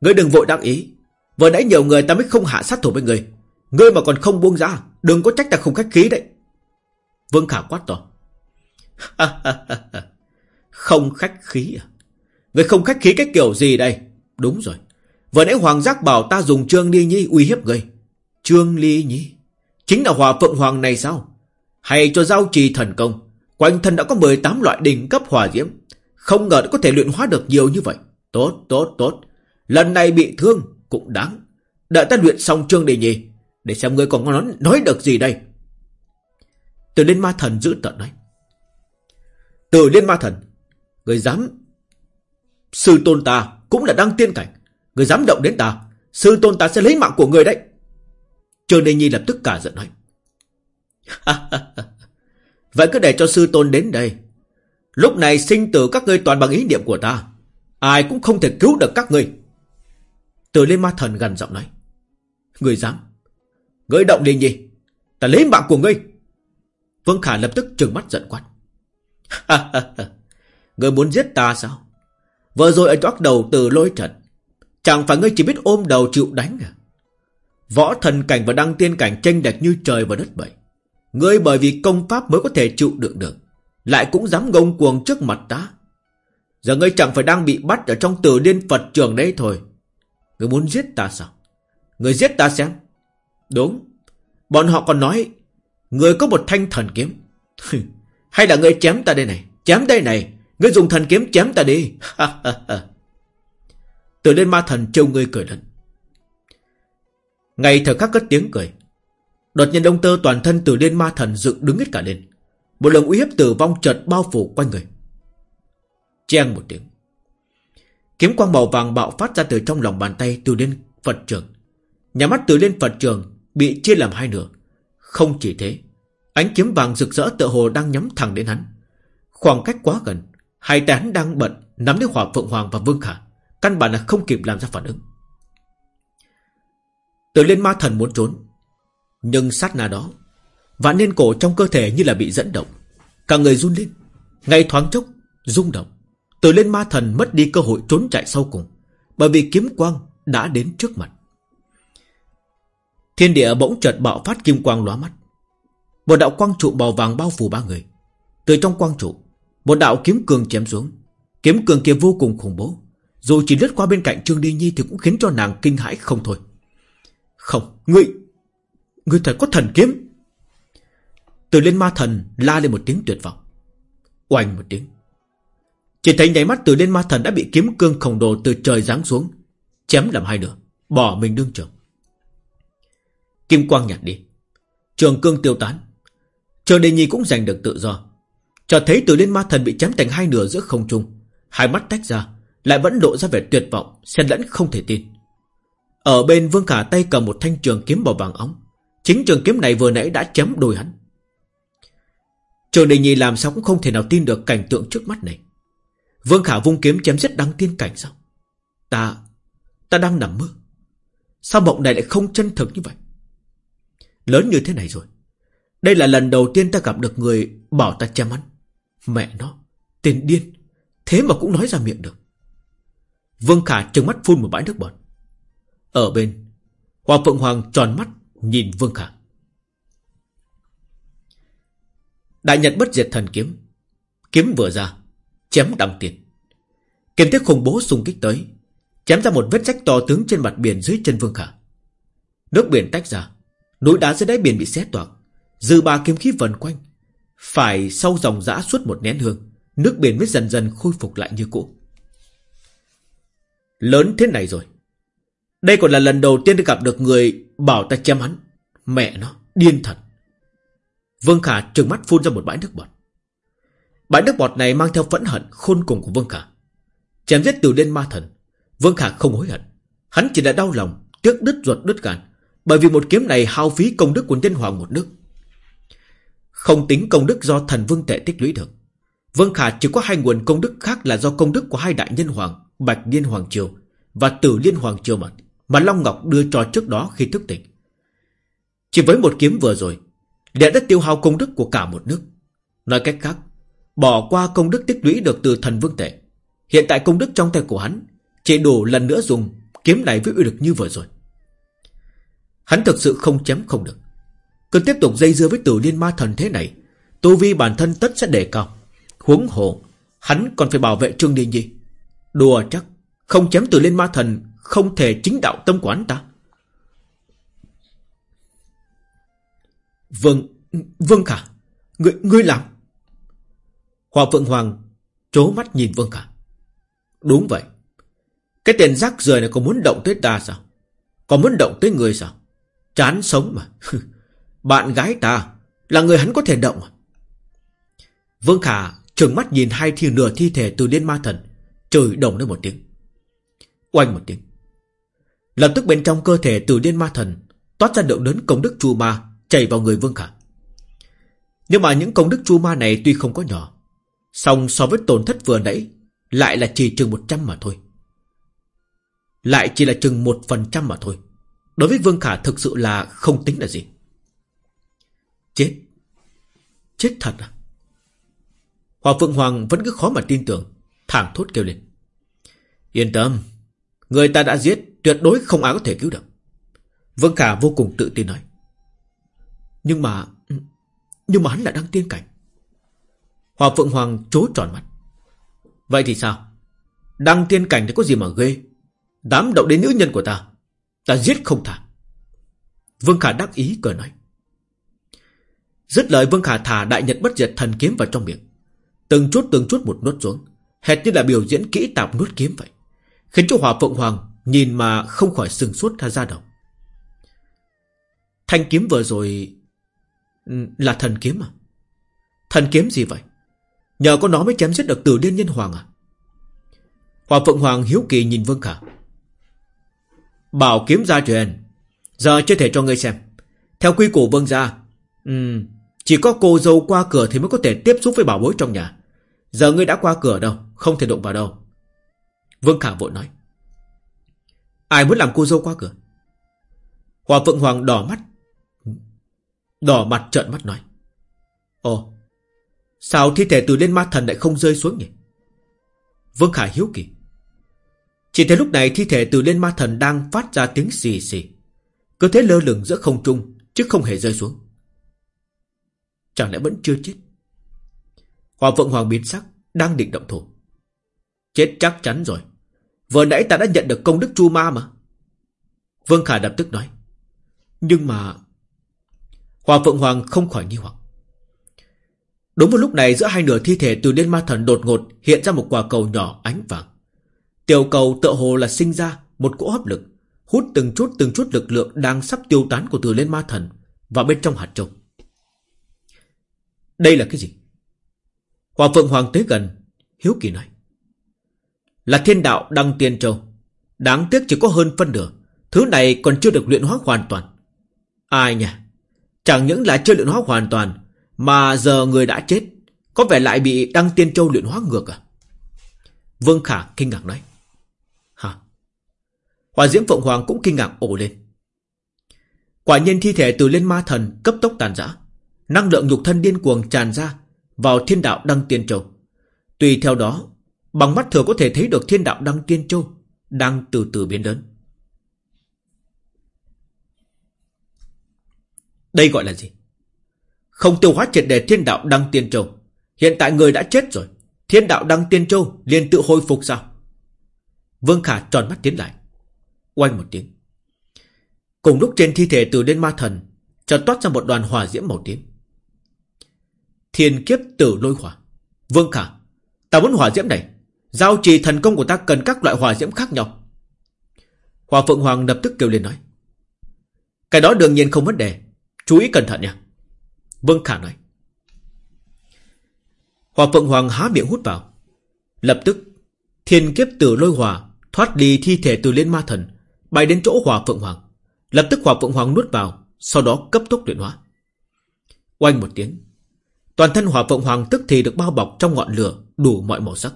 Ngươi đừng vội đắc ý. Vừa nãy nhiều người ta mới không hạ sát thủ với ngươi. Ngươi mà còn không buông ra, Đừng có trách ta không khách khí đấy. Vương Khả quát to. Không khách khí à? Ngươi không khách khí cái kiểu gì đây? Đúng rồi. Vừa nãy Hoàng Giác bảo ta dùng Trương Ly Nhi uy hiếp ngươi. Trương Ly Nhi? Chính là Hòa Phượng Hoàng này sao? Hay cho giao trì thần công? Quanh thân đã có 18 loại đỉnh cấp hòa diễm. Không ngờ đã có thể luyện hóa được nhiều như vậy. Tốt tốt tốt. Lần này bị thương cũng đáng. Đợi ta luyện xong Trương đề nhì. Để xem ngươi còn nói, nói được gì đây. Từ Liên Ma Thần giữ tận nói Từ Liên Ma Thần Người dám Sư tôn ta cũng là đang tiên cảnh. Người dám động đến ta Sư tôn ta sẽ lấy mạng của người đấy. Trương Đề Nhi lập tức cả giận nói. Vậy cứ để cho sư tôn đến đây. Lúc này sinh tử các ngươi toàn bằng ý niệm của ta. Ai cũng không thể cứu được các ngươi. Từ lên ma thần gần giọng nói. Người dám. Ngươi động liền gì Ta lấy mạng của ngươi. Vương Khả lập tức trừng mắt giận quát. Ngươi muốn giết ta sao? Vừa rồi ở chót đầu từ lôi trận. Chẳng phải ngươi chỉ biết ôm đầu chịu đánh à? Võ thần cảnh và đăng tiên cảnh tranh đẹp như trời và đất vậy. Ngươi bởi vì công pháp mới có thể chịu đựng được. Lại cũng dám ngông cuồng trước mặt ta. Giờ ngươi chẳng phải đang bị bắt Ở trong tử điên Phật trường đấy thôi. Ngươi muốn giết ta sao? Ngươi giết ta xem. Đúng. Bọn họ còn nói Ngươi có một thanh thần kiếm. Hay là ngươi chém ta đây này? Chém đây này. Ngươi dùng thần kiếm chém ta đi. Tử liên ma thần trêu ngươi cười lớn. Ngày thời khắc cất tiếng cười. Đột nhiên đông tơ toàn thân từ liên ma thần dựng đứng hết cả lên. Một lần uy hiếp tử vong chợt bao phủ quanh người. Cheng một tiếng. Kiếm quang màu vàng bạo phát ra từ trong lòng bàn tay từ liên Phật trường. Nhà mắt từ liên Phật trường Bị chia làm hai nửa. Không chỉ thế, Ánh kiếm vàng rực rỡ tựa hồ đang nhắm thẳng đến hắn. Khoảng cách quá gần, Hai tay hắn đang bận Nắm lấy hỏa Phượng Hoàng và Vương Khả, Căn bản là không kịp làm ra phản ứng. Từ Liên ma thần muốn trốn nhưng sát na đó Vạn niên cổ trong cơ thể như là bị dẫn động. Cả người run lên Ngay thoáng chốc rung động Từ lên ma thần mất đi cơ hội trốn chạy sau cùng Bởi vì kiếm quang đã đến trước mặt. Thiên địa bỗng chợt bạo phát kim quang lóa mắt. Một đạo quang trụ màu vàng bao phủ ba người. Từ trong quang trụ Một đạo kiếm cường chém xuống. Kiếm cường kia vô cùng khủng bố. Dù chỉ lướt qua bên cạnh Trương Đi Nhi Thì cũng khiến cho nàng kinh hãi không thôi. Không, ngươi người thật có thần kiếm. Từ lên ma thần, la lên một tiếng tuyệt vọng. Oanh một tiếng. Chỉ thấy nháy mắt từ lên ma thần đã bị kiếm cương khổng đồ từ trời giáng xuống, Chém làm hai nửa, Bỏ mình đương trường. Kim quang nhạt đi. Trường cương tiêu tán. Trường đề nhi cũng giành được tự do. Cho thấy từ lên ma thần bị chém thành hai nửa giữa không trung, Hai mắt tách ra, Lại vẫn lộ ra vẻ tuyệt vọng, Xen lẫn không thể tin. Ở bên Vương Khả tay cầm một thanh trường kiếm màu vàng óng. Chính trường kiếm này vừa nãy đã chém đùi hắn. Trường Đình Nhi làm sao cũng không thể nào tin được cảnh tượng trước mắt này. Vương Khả vung kiếm chém giết đăng tiên cảnh sao? Ta Ta đang nằm mơ. Sao mộng này lại không chân thực như vậy? Lớn như thế này rồi. Đây là lần đầu tiên ta gặp được người Bảo ta chém hắn. Mẹ nó, Tên điên. Thế mà cũng nói ra miệng được. Vương Khả trừng mắt phun một bãi nước bọt. Ở bên, Hoa Phượng Hoàng tròn mắt Nhìn Vương Khả. Đại Nhật bất diệt thần kiếm. Kiếm vừa ra, Chém đằng tiền. Kiếm thức khủng bố xung kích tới, Chém ra một vết rách to tướng trên mặt biển dưới chân Vương Khả. Nước biển tách ra, Núi đá dưới đáy biển bị xé toạc, Dư ba kiếm khí vần quanh. Phải sau dòng dã suốt một nén hương, Nước biển mới dần dần khôi phục lại như cũ. Lớn thế này rồi đây còn là lần đầu tiên gặp được người Bảo ta chém hắn. Mẹ nó, điên thật. Vương Khả trừng mắt phun ra một bãi nước bọt. Bãi nước bọt này mang theo phẫn hận, Khôn cùng của Vương Khả. Chém giết từ đen ma thần, Vương Khả không hối hận. Hắn chỉ là đau lòng, Tiếc đứt ruột đứt gan Bởi vì một kiếm này hao phí công đức của nhân hoàng một nước. Không tính công đức do thần vương tệ tích lũy được. Vương Khả chỉ có hai nguồn công đức khác là do công đức của hai đại nhân hoàng, Bạch Liên Hoàng Triều Và Tử Liên Hoàng Triều mà. Mà Long Ngọc đưa cho trước đó khi thức tỉnh. Chỉ với một kiếm vừa rồi Đã đã tiêu hao công đức của cả một nước. Nói cách khác, Bỏ qua công đức tích lũy được từ thần vương tệ Hiện tại công đức trong tay của hắn Chỉ đủ lần nữa dùng kiếm này với uy lực như vừa rồi. Hắn thực sự không chém không được. Cứ tiếp tục dây dưa với tử liên ma thần thế này, Tu vi bản thân tất sẽ đề cao. Huống hồ, Hắn còn phải bảo vệ Trương Điên Nhi. Đùa chắc, Không chém tử liên ma thần không thể chính đạo tâm quán ta. Vâng Vâng cả. Ngươi, ngươi làm. Hòa Phượng Hoàng Chố mắt nhìn Vương Khả Đúng vậy. Cái tên rác rời này có muốn động tới ta sao? Có muốn động tới người sao? Chán sống mà. Bạn gái ta Là người hắn có thể động à? Vương Khả trừng mắt nhìn hai thi nửa thi thể từ liên ma thần Trời đồng lên một tiếng. Oanh một tiếng. Lập tức bên trong cơ thể từ điên ma thần Toát ra lượng lớn công đức chu ma Chảy vào người Vương Khả. Nhưng mà những công đức chu ma này tuy không có nhỏ, song so với tổn thất vừa nãy Lại là chỉ chừng 100 mà thôi. Lại chỉ là chừng 1% mà thôi. Đối với Vương Khả thực sự là không tính là gì. Chết. Chết thật à? Hòa Phượng Hoàng vẫn cứ khó mà tin tưởng, thảng thốt kêu lên. Yên tâm Người ta đã giết, Tuyệt đối không ai có thể cứu được. Vương Khả vô cùng tự tin nói. Nhưng mà Nhưng mà hắn là đang tiên cảnh. Hòa Phượng Hoàng chố tròn mặt. Vậy thì sao? Đăng tiên cảnh thì có gì mà ghê? Dám động đến nữ nhân của ta Ta giết không thả Vương Khả đắc ý cười nói. Dứt lời, Vương Khả thả đại nhật bất diệt thần kiếm vào trong miệng. Từng chút từng chút một nuốt xuống. Hệt như là biểu diễn kỹ tạp nuốt kiếm vậy. Khiến cho Hòa Phượng Hoàng Nhìn mà không khỏi sừng suốt ra ra đầu. Thanh kiếm vừa rồi ừ, Là thần kiếm à? Thần kiếm gì vậy? Nhờ có nó mới chém giết được tử điên nhân hoàng à? Hòa Phượng Hoàng hiếu kỳ nhìn Vương Khả. Bảo kiếm gia truyền Giờ chưa thể cho ngươi xem. Theo quy củ Vương gia um, Chỉ có cô dâu qua cửa thì mới có thể tiếp xúc với bảo bối trong nhà. Giờ ngươi đã qua cửa đâu Không thể động vào đâu. Vương Khả vội nói. Ai muốn làm cô dâu qua cửa? Hòa Phượng Hoàng đỏ mắt, Đỏ mặt trợn mắt nói. Ồ, Sao thi thể từ lên ma thần lại không rơi xuống nhỉ? Vương Khả hiếu kỳ. Chỉ thấy lúc này thi thể từ lên ma thần đang phát ra tiếng xì xì. Cứ thế lơ lửng giữa không trung, Chứ không hề rơi xuống. Chẳng lẽ vẫn chưa chết? Hòa Phượng Hoàng biến sắc, Đang định động thủ. Chết chắc chắn rồi. Vừa nãy ta đã nhận được công đức chu ma mà Vương Khả đập tức nói Nhưng mà Hòa Phượng Hoàng không khỏi nghi hoặc Đúng vào lúc này giữa hai nửa thi thể từ liên ma thần đột ngột hiện ra một quả cầu nhỏ ánh vàng. Tiểu cầu tựa hồ là sinh ra một cỗ hấp lực, hút từng chút từng chút lực lượng đang sắp tiêu tán của từ liên ma thần vào bên trong hạt châu. Đây là cái gì? Hòa Phượng Hoàng tới gần, hiếu kỳ nói. Là thiên đạo đăng tiên châu. Đáng tiếc chỉ có hơn phân nửa. Thứ này còn chưa được luyện hóa hoàn toàn. Ai nhỉ? Chẳng những là chưa luyện hóa hoàn toàn, mà giờ người đã chết, Có vẻ lại bị Đăng Tiên Châu luyện hóa ngược à Vương Khả kinh ngạc nói Hả Hòa Diễm Phượng Hoàng cũng kinh ngạc ổ lên Quả nhiên thi thể từ lên ma thần cấp tốc tàn rã Năng lượng nhục thân điên cuồng tràn ra Vào thiên đạo Đăng Tiên Châu Tùy theo đó Bằng mắt thường có thể thấy được thiên đạo Đăng Tiên Châu Đang từ từ biến lớn. Đây gọi là gì? Không tiêu hóa triệt đề thiên đạo đăng tiên châu. Hiện tại người đã chết rồi. Thiên đạo đăng tiên châu liền tự hồi phục sao? Vương Khả tròn mắt tiến lại. Oanh một tiếng. Cùng lúc trên thi thể từ lên ma thần, chợt toát ra một đoàn hỏa diễm màu tím. Thiên kiếp tử lôi hỏa. Vương Khả, Ta muốn hỏa diễm này Giao trì thần công của ta cần các loại hỏa diễm khác nhau Hòa Phượng Hoàng lập tức kêu lên nói Cái đó đương nhiên không vấn đề Chú ý cẩn thận nha Vâng Khả nói. Hòa Phượng Hoàng há miệng hút vào. Lập tức, thiên kiếp tử lôi hòa thoát đi thi thể từ liên ma thần, bay đến chỗ Hòa Phượng Hoàng. Lập tức Hòa Phượng Hoàng nuốt vào, sau đó cấp tốc luyện hóa. Oanh một tiếng. Toàn thân Hòa Phượng Hoàng tức thì được bao bọc trong ngọn lửa đủ mọi màu sắc.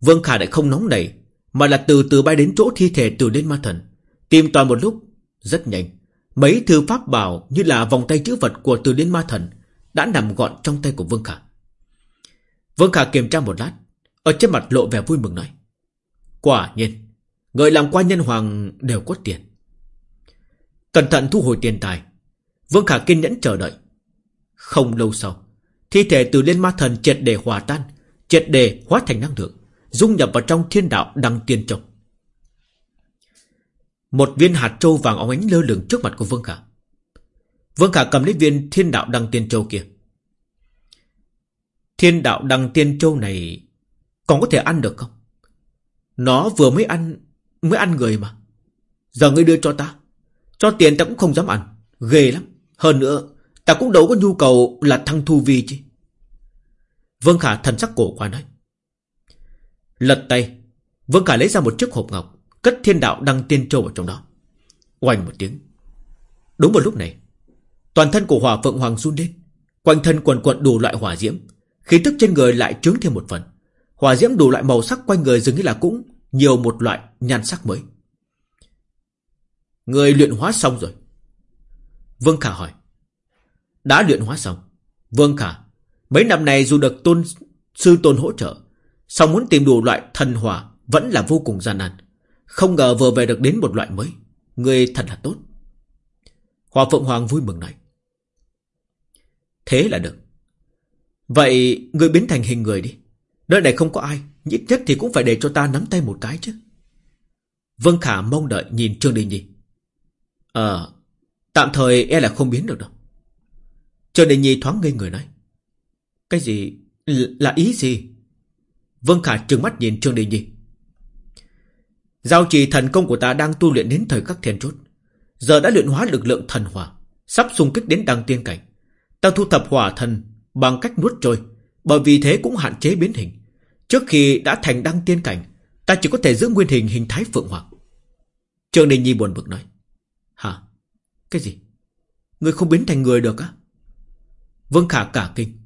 Vương Khả lại không nóng nảy, mà là từ từ bay đến chỗ thi thể từ liên ma thần. Tìm toàn một lúc, rất nhanh. Mấy thư pháp bảo như là vòng tay chữ vật của từ liên ma thần Đã nằm gọn trong tay của Vương Khả Vương Khả kiểm tra một lát Ở trên mặt lộ vẻ vui mừng nói Quả nhiên Người làm quan nhân hoàng đều có tiền Cẩn thận thu hồi tiền tài Vương Khả kiên nhẫn chờ đợi Không lâu sau Thi thể từ liên ma thần triệt để hòa tan Triệt để hóa thành năng lượng Dung nhập vào trong thiên đạo đăng tiên châu Một viên hạt châu vàng óng ánh lơ lửng trước mặt của Vương Khả. Vương Khả cầm lấy viên thiên đạo đăng tiên châu kia. Thiên đạo đăng tiên châu này Còn có thể ăn được không? Nó vừa mới ăn Mới ăn người mà. Giờ ngươi đưa cho ta. Cho tiền ta cũng không dám ăn. Ghê lắm. Hơn nữa, Ta cũng đâu có nhu cầu là thăng thu vi chứ. Vương Khả thần sắc cổ qua nói. Lật tay. Vương Khả lấy ra một chiếc hộp ngọc, Cất thiên đạo đăng tiên châu vào trong đó. Oanh một tiếng. Đúng vào lúc này, Toàn thân của hỏa phượng hoàng run lên. Quanh thân quần quận đủ loại hỏa diễm. Khí tức trên người lại trướng thêm một phần. Hỏa diễm đủ loại màu sắc quanh người dường như là cũng Nhiều một loại nhan sắc mới. Người luyện hóa xong rồi. Vương Khả hỏi. Đã luyện hóa xong. Vương Khả, Mấy năm này dù được tôn, sư tôn hỗ trợ sau muốn tìm đủ loại thần hỏa, Vẫn là vô cùng gian nan. Không ngờ vừa về được đến một loại mới. Người thật là tốt. Hòa Phượng Hoàng vui mừng nói. Thế là được. Vậy người biến thành hình người đi. Nơi này không có ai Nhất nhất thì cũng phải để cho ta nắm tay một cái chứ. Vân Khả mong đợi nhìn Trương Đình Nhi. Ờ Tạm thời e là không biến được đâu. Trương Đình Nhi thoáng ngây người nói. Cái gì? Là ý gì? Vương Khả trừng mắt nhìn Trương Đình Nhi. Giao trì thần công của ta đang tu luyện đến thời khắc thiên chốt. Giờ đã luyện hóa lực lượng thần hỏa, Sắp xung kích đến đăng tiên cảnh. Ta thu thập hỏa thần Bằng cách nuốt trôi, Bởi vì thế cũng hạn chế biến hình. Trước khi đã thành đăng tiên cảnh, Ta chỉ có thể giữ nguyên hình hình thái phượng hoàng. Trương Đình Nhi buồn bực nói. Hả? Cái gì? Người không biến thành người được á? Vương Khả cả kinh.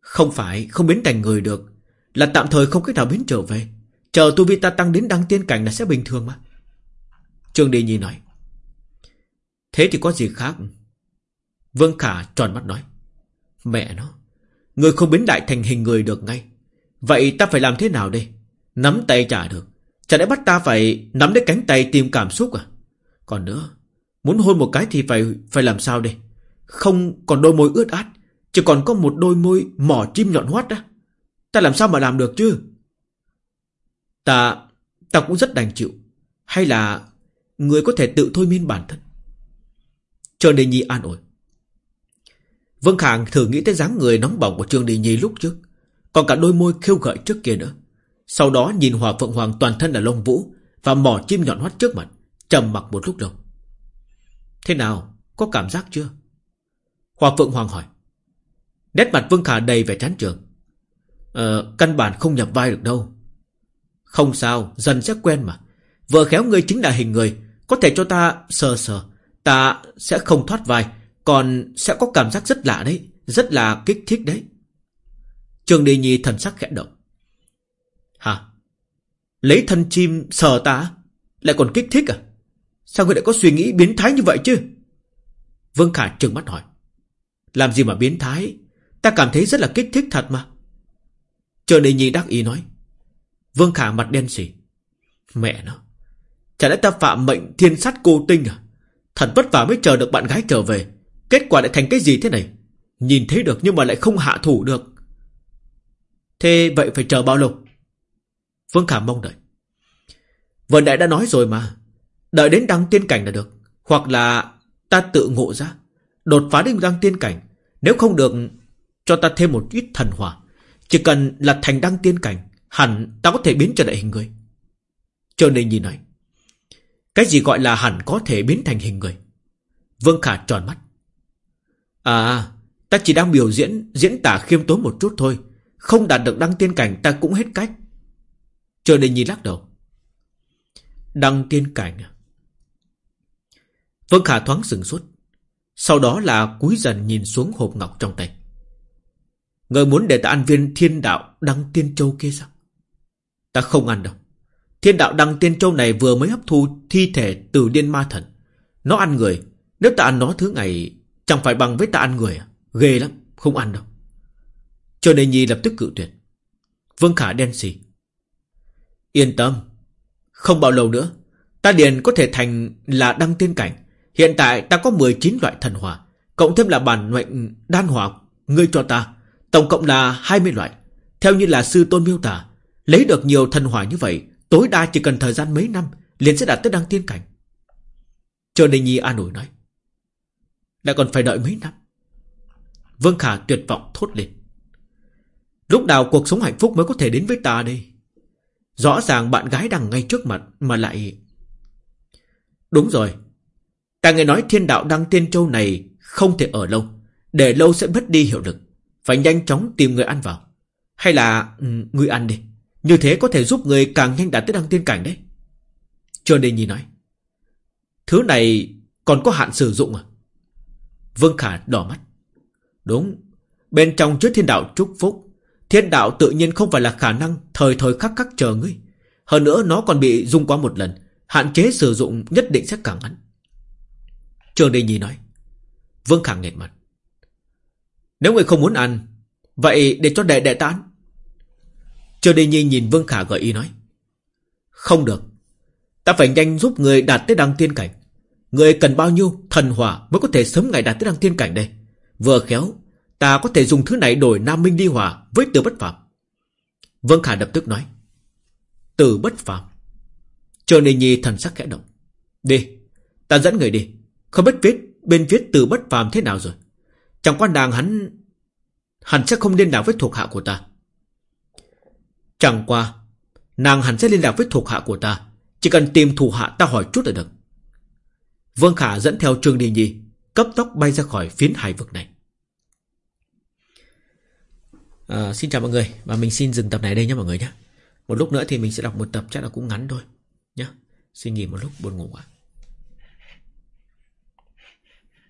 Không phải, không biến thành người được. Là tạm thời không cách nào biến trở về. Chờ tu vi ta tăng đến đăng tiên cảnh là sẽ bình thường mà. Trương Đề Nhi nói. Thế thì có gì khác? Vương Khả tròn mắt nói. Mẹ nó, Người không biến đại thành hình người được ngay. Vậy ta phải làm thế nào đây? Nắm tay trả được. Chả lẽ bắt ta phải nắm lấy cánh tay tìm cảm xúc à? Còn nữa, Muốn hôn một cái thì phải phải làm sao đây? Không còn đôi môi ướt át, Chỉ còn có một đôi môi mỏ chim nhọn hoắt á. Ta làm sao mà làm được chứ? Ta Ta cũng rất đành chịu. Hay là Người có thể tự thôi miên bản thân? Trương Đình Nhi an ủi. Vương Khang thử nghĩ tới dáng người nóng bỏng của Trương Đình Nhi lúc trước, Còn cả đôi môi khiêu gợi trước kia nữa. Sau đó nhìn Hòa Phượng Hoàng toàn thân là lông vũ Và mỏ chim nhọn hoắt trước mặt, trầm mặc một lúc lâu. Thế nào, Có cảm giác chưa? Hòa Phượng Hoàng hỏi. Nét mặt Vương Khả đầy vẻ chán trường Ờ căn bản không nhập vai được đâu. Không sao Dần sẽ quen mà. Vợ khéo ngươi chính là hình người. Có thể cho ta sờ sờ, Ta sẽ không thoát vai. Còn sẽ có cảm giác rất lạ đấy, Rất là kích thích đấy. Trường Đi Nhi thần sắc khẽ động. Hả? Lấy thân chim sờ ta? Lại còn kích thích à? Sao ngươi lại có suy nghĩ biến thái như vậy chứ? Vương Khả trừng mắt hỏi. Làm gì mà biến thái? Ta cảm thấy rất là kích thích thật mà. Chờ Đề Nhi đắc ý nói. Vương Khả mặt đen xỉ Mẹ nó, Chả lẽ ta phạm mệnh thiên sát cô tinh à? Thật vất vả mới chờ được bạn gái trở về. Kết quả lại thành cái gì thế này? Nhìn thấy được nhưng mà lại không hạ thủ được. Thế vậy phải chờ bao lâu? Vương Khả mong đợi. Vân Đại đã nói rồi mà. Đợi đến đăng tiên cảnh là được. Hoặc là ta tự ngộ ra. Đột phá đến đăng tiên cảnh. Nếu không được, Cho ta thêm một ít thần hỏa. Chỉ cần là thành đăng tiên cảnh, Hẳn ta có thể biến trở lại hình người. Cho nên nhìn này, Cái gì gọi là hẳn có thể biến thành hình người? Vương Khả tròn mắt. À Ta chỉ đang biểu diễn Diễn tả khiêm tốn một chút thôi. Không đạt được đăng tiên cảnh, ta cũng hết cách. Cho nên nhìn lắc đầu. Đăng tiên cảnh à? Vương Khả thoáng sừng sốt. Sau đó là cúi dần nhìn xuống hộp ngọc trong tay. Người muốn để ta ăn viên thiên đạo đăng tiên châu kia sao? Ta không ăn đâu. Thiên đạo đăng tiên châu này vừa mới hấp thu thi thể từ điên ma thần. Nó ăn người. Nếu ta ăn nó thứ ngày, Chẳng phải bằng với ta ăn người à? Ghê lắm, Không ăn đâu. Cho nên Nhi lập tức cự tuyệt. Vương Khả đen xì. Yên tâm, Không bao lâu nữa, Ta điền có thể thành là đăng tiên cảnh. Hiện tại ta có 19 loại thần hỏa, Cộng thêm là bản mệnh đan hỏa Ngươi cho ta. Tổng cộng là 20 loại. Theo như là sư tôn miêu tả, Lấy được nhiều thần hỏa như vậy, Tối đa chỉ cần thời gian mấy năm, liền sẽ đạt tới đăng tiên cảnh. Cho Đình Nhi an ủi nói, Đã còn phải đợi mấy năm. Vương Khả tuyệt vọng thốt lên, Lúc nào cuộc sống hạnh phúc mới có thể đến với ta đây? Rõ ràng bạn gái đang ngay trước mặt Mà lại Đúng rồi. Ta nghe nói thiên đạo đăng tiên châu này Không thể ở lâu, Để lâu sẽ mất đi hiệu lực. Phải nhanh chóng tìm người ăn vào. Hay là ừ, người ăn đi. Như thế có thể giúp người càng nhanh đạt tới đăng tiên cảnh đấy. Trương Đình Nhi nói Thứ này còn có hạn sử dụng à? Vương Khả đỏ mắt. Đúng Bên trong chứa thiên đạo chúc phúc Thiên đạo tự nhiên không phải là khả năng Thời thời khắc khắc chờ ngươi. Hơn nữa nó còn bị dung qua một lần Hạn chế sử dụng nhất định sẽ càng ngắn. Trường Đình Nhi nói. Vương Khả nghẹt mặt. Nếu người không muốn ăn, Vậy để cho đệ đệ ta ăn. Trường đi Nhi nhìn Vương Khả gợi ý nói, Không được, Ta phải nhanh giúp người đạt tới đăng tiên cảnh. Người cần bao nhiêu thần hỏa Mới có thể sớm ngày đạt tới đăng tiên cảnh đây? Vừa khéo, Ta có thể dùng thứ này đổi Nam Minh đi hỏa Với từ bất phạm Vương Khả lập tức nói, Từ bất phạm Trường Đình Nhi thần sắc khẽ động, Đi, Ta dẫn người đi. Không biết viết bên viết từ bất phàm thế nào rồi. Chẳng qua nàng hắn Hắn sẽ không liên lạc với thuộc hạ của ta. Chẳng qua Nàng hắn sẽ liên lạc với thuộc hạ của ta. Chỉ cần tìm thủ hạ ta hỏi chút là được. Vương Khả dẫn theo Trương Đình Nhi Cấp tốc bay ra khỏi phiến hải vực này. À, Xin chào mọi người Và mình xin dừng tập này đây nhé mọi người nhé. Một lúc nữa thì mình sẽ đọc một tập chắc là cũng ngắn thôi nhé. Xin nghỉ một lúc buồn ngủ ạ.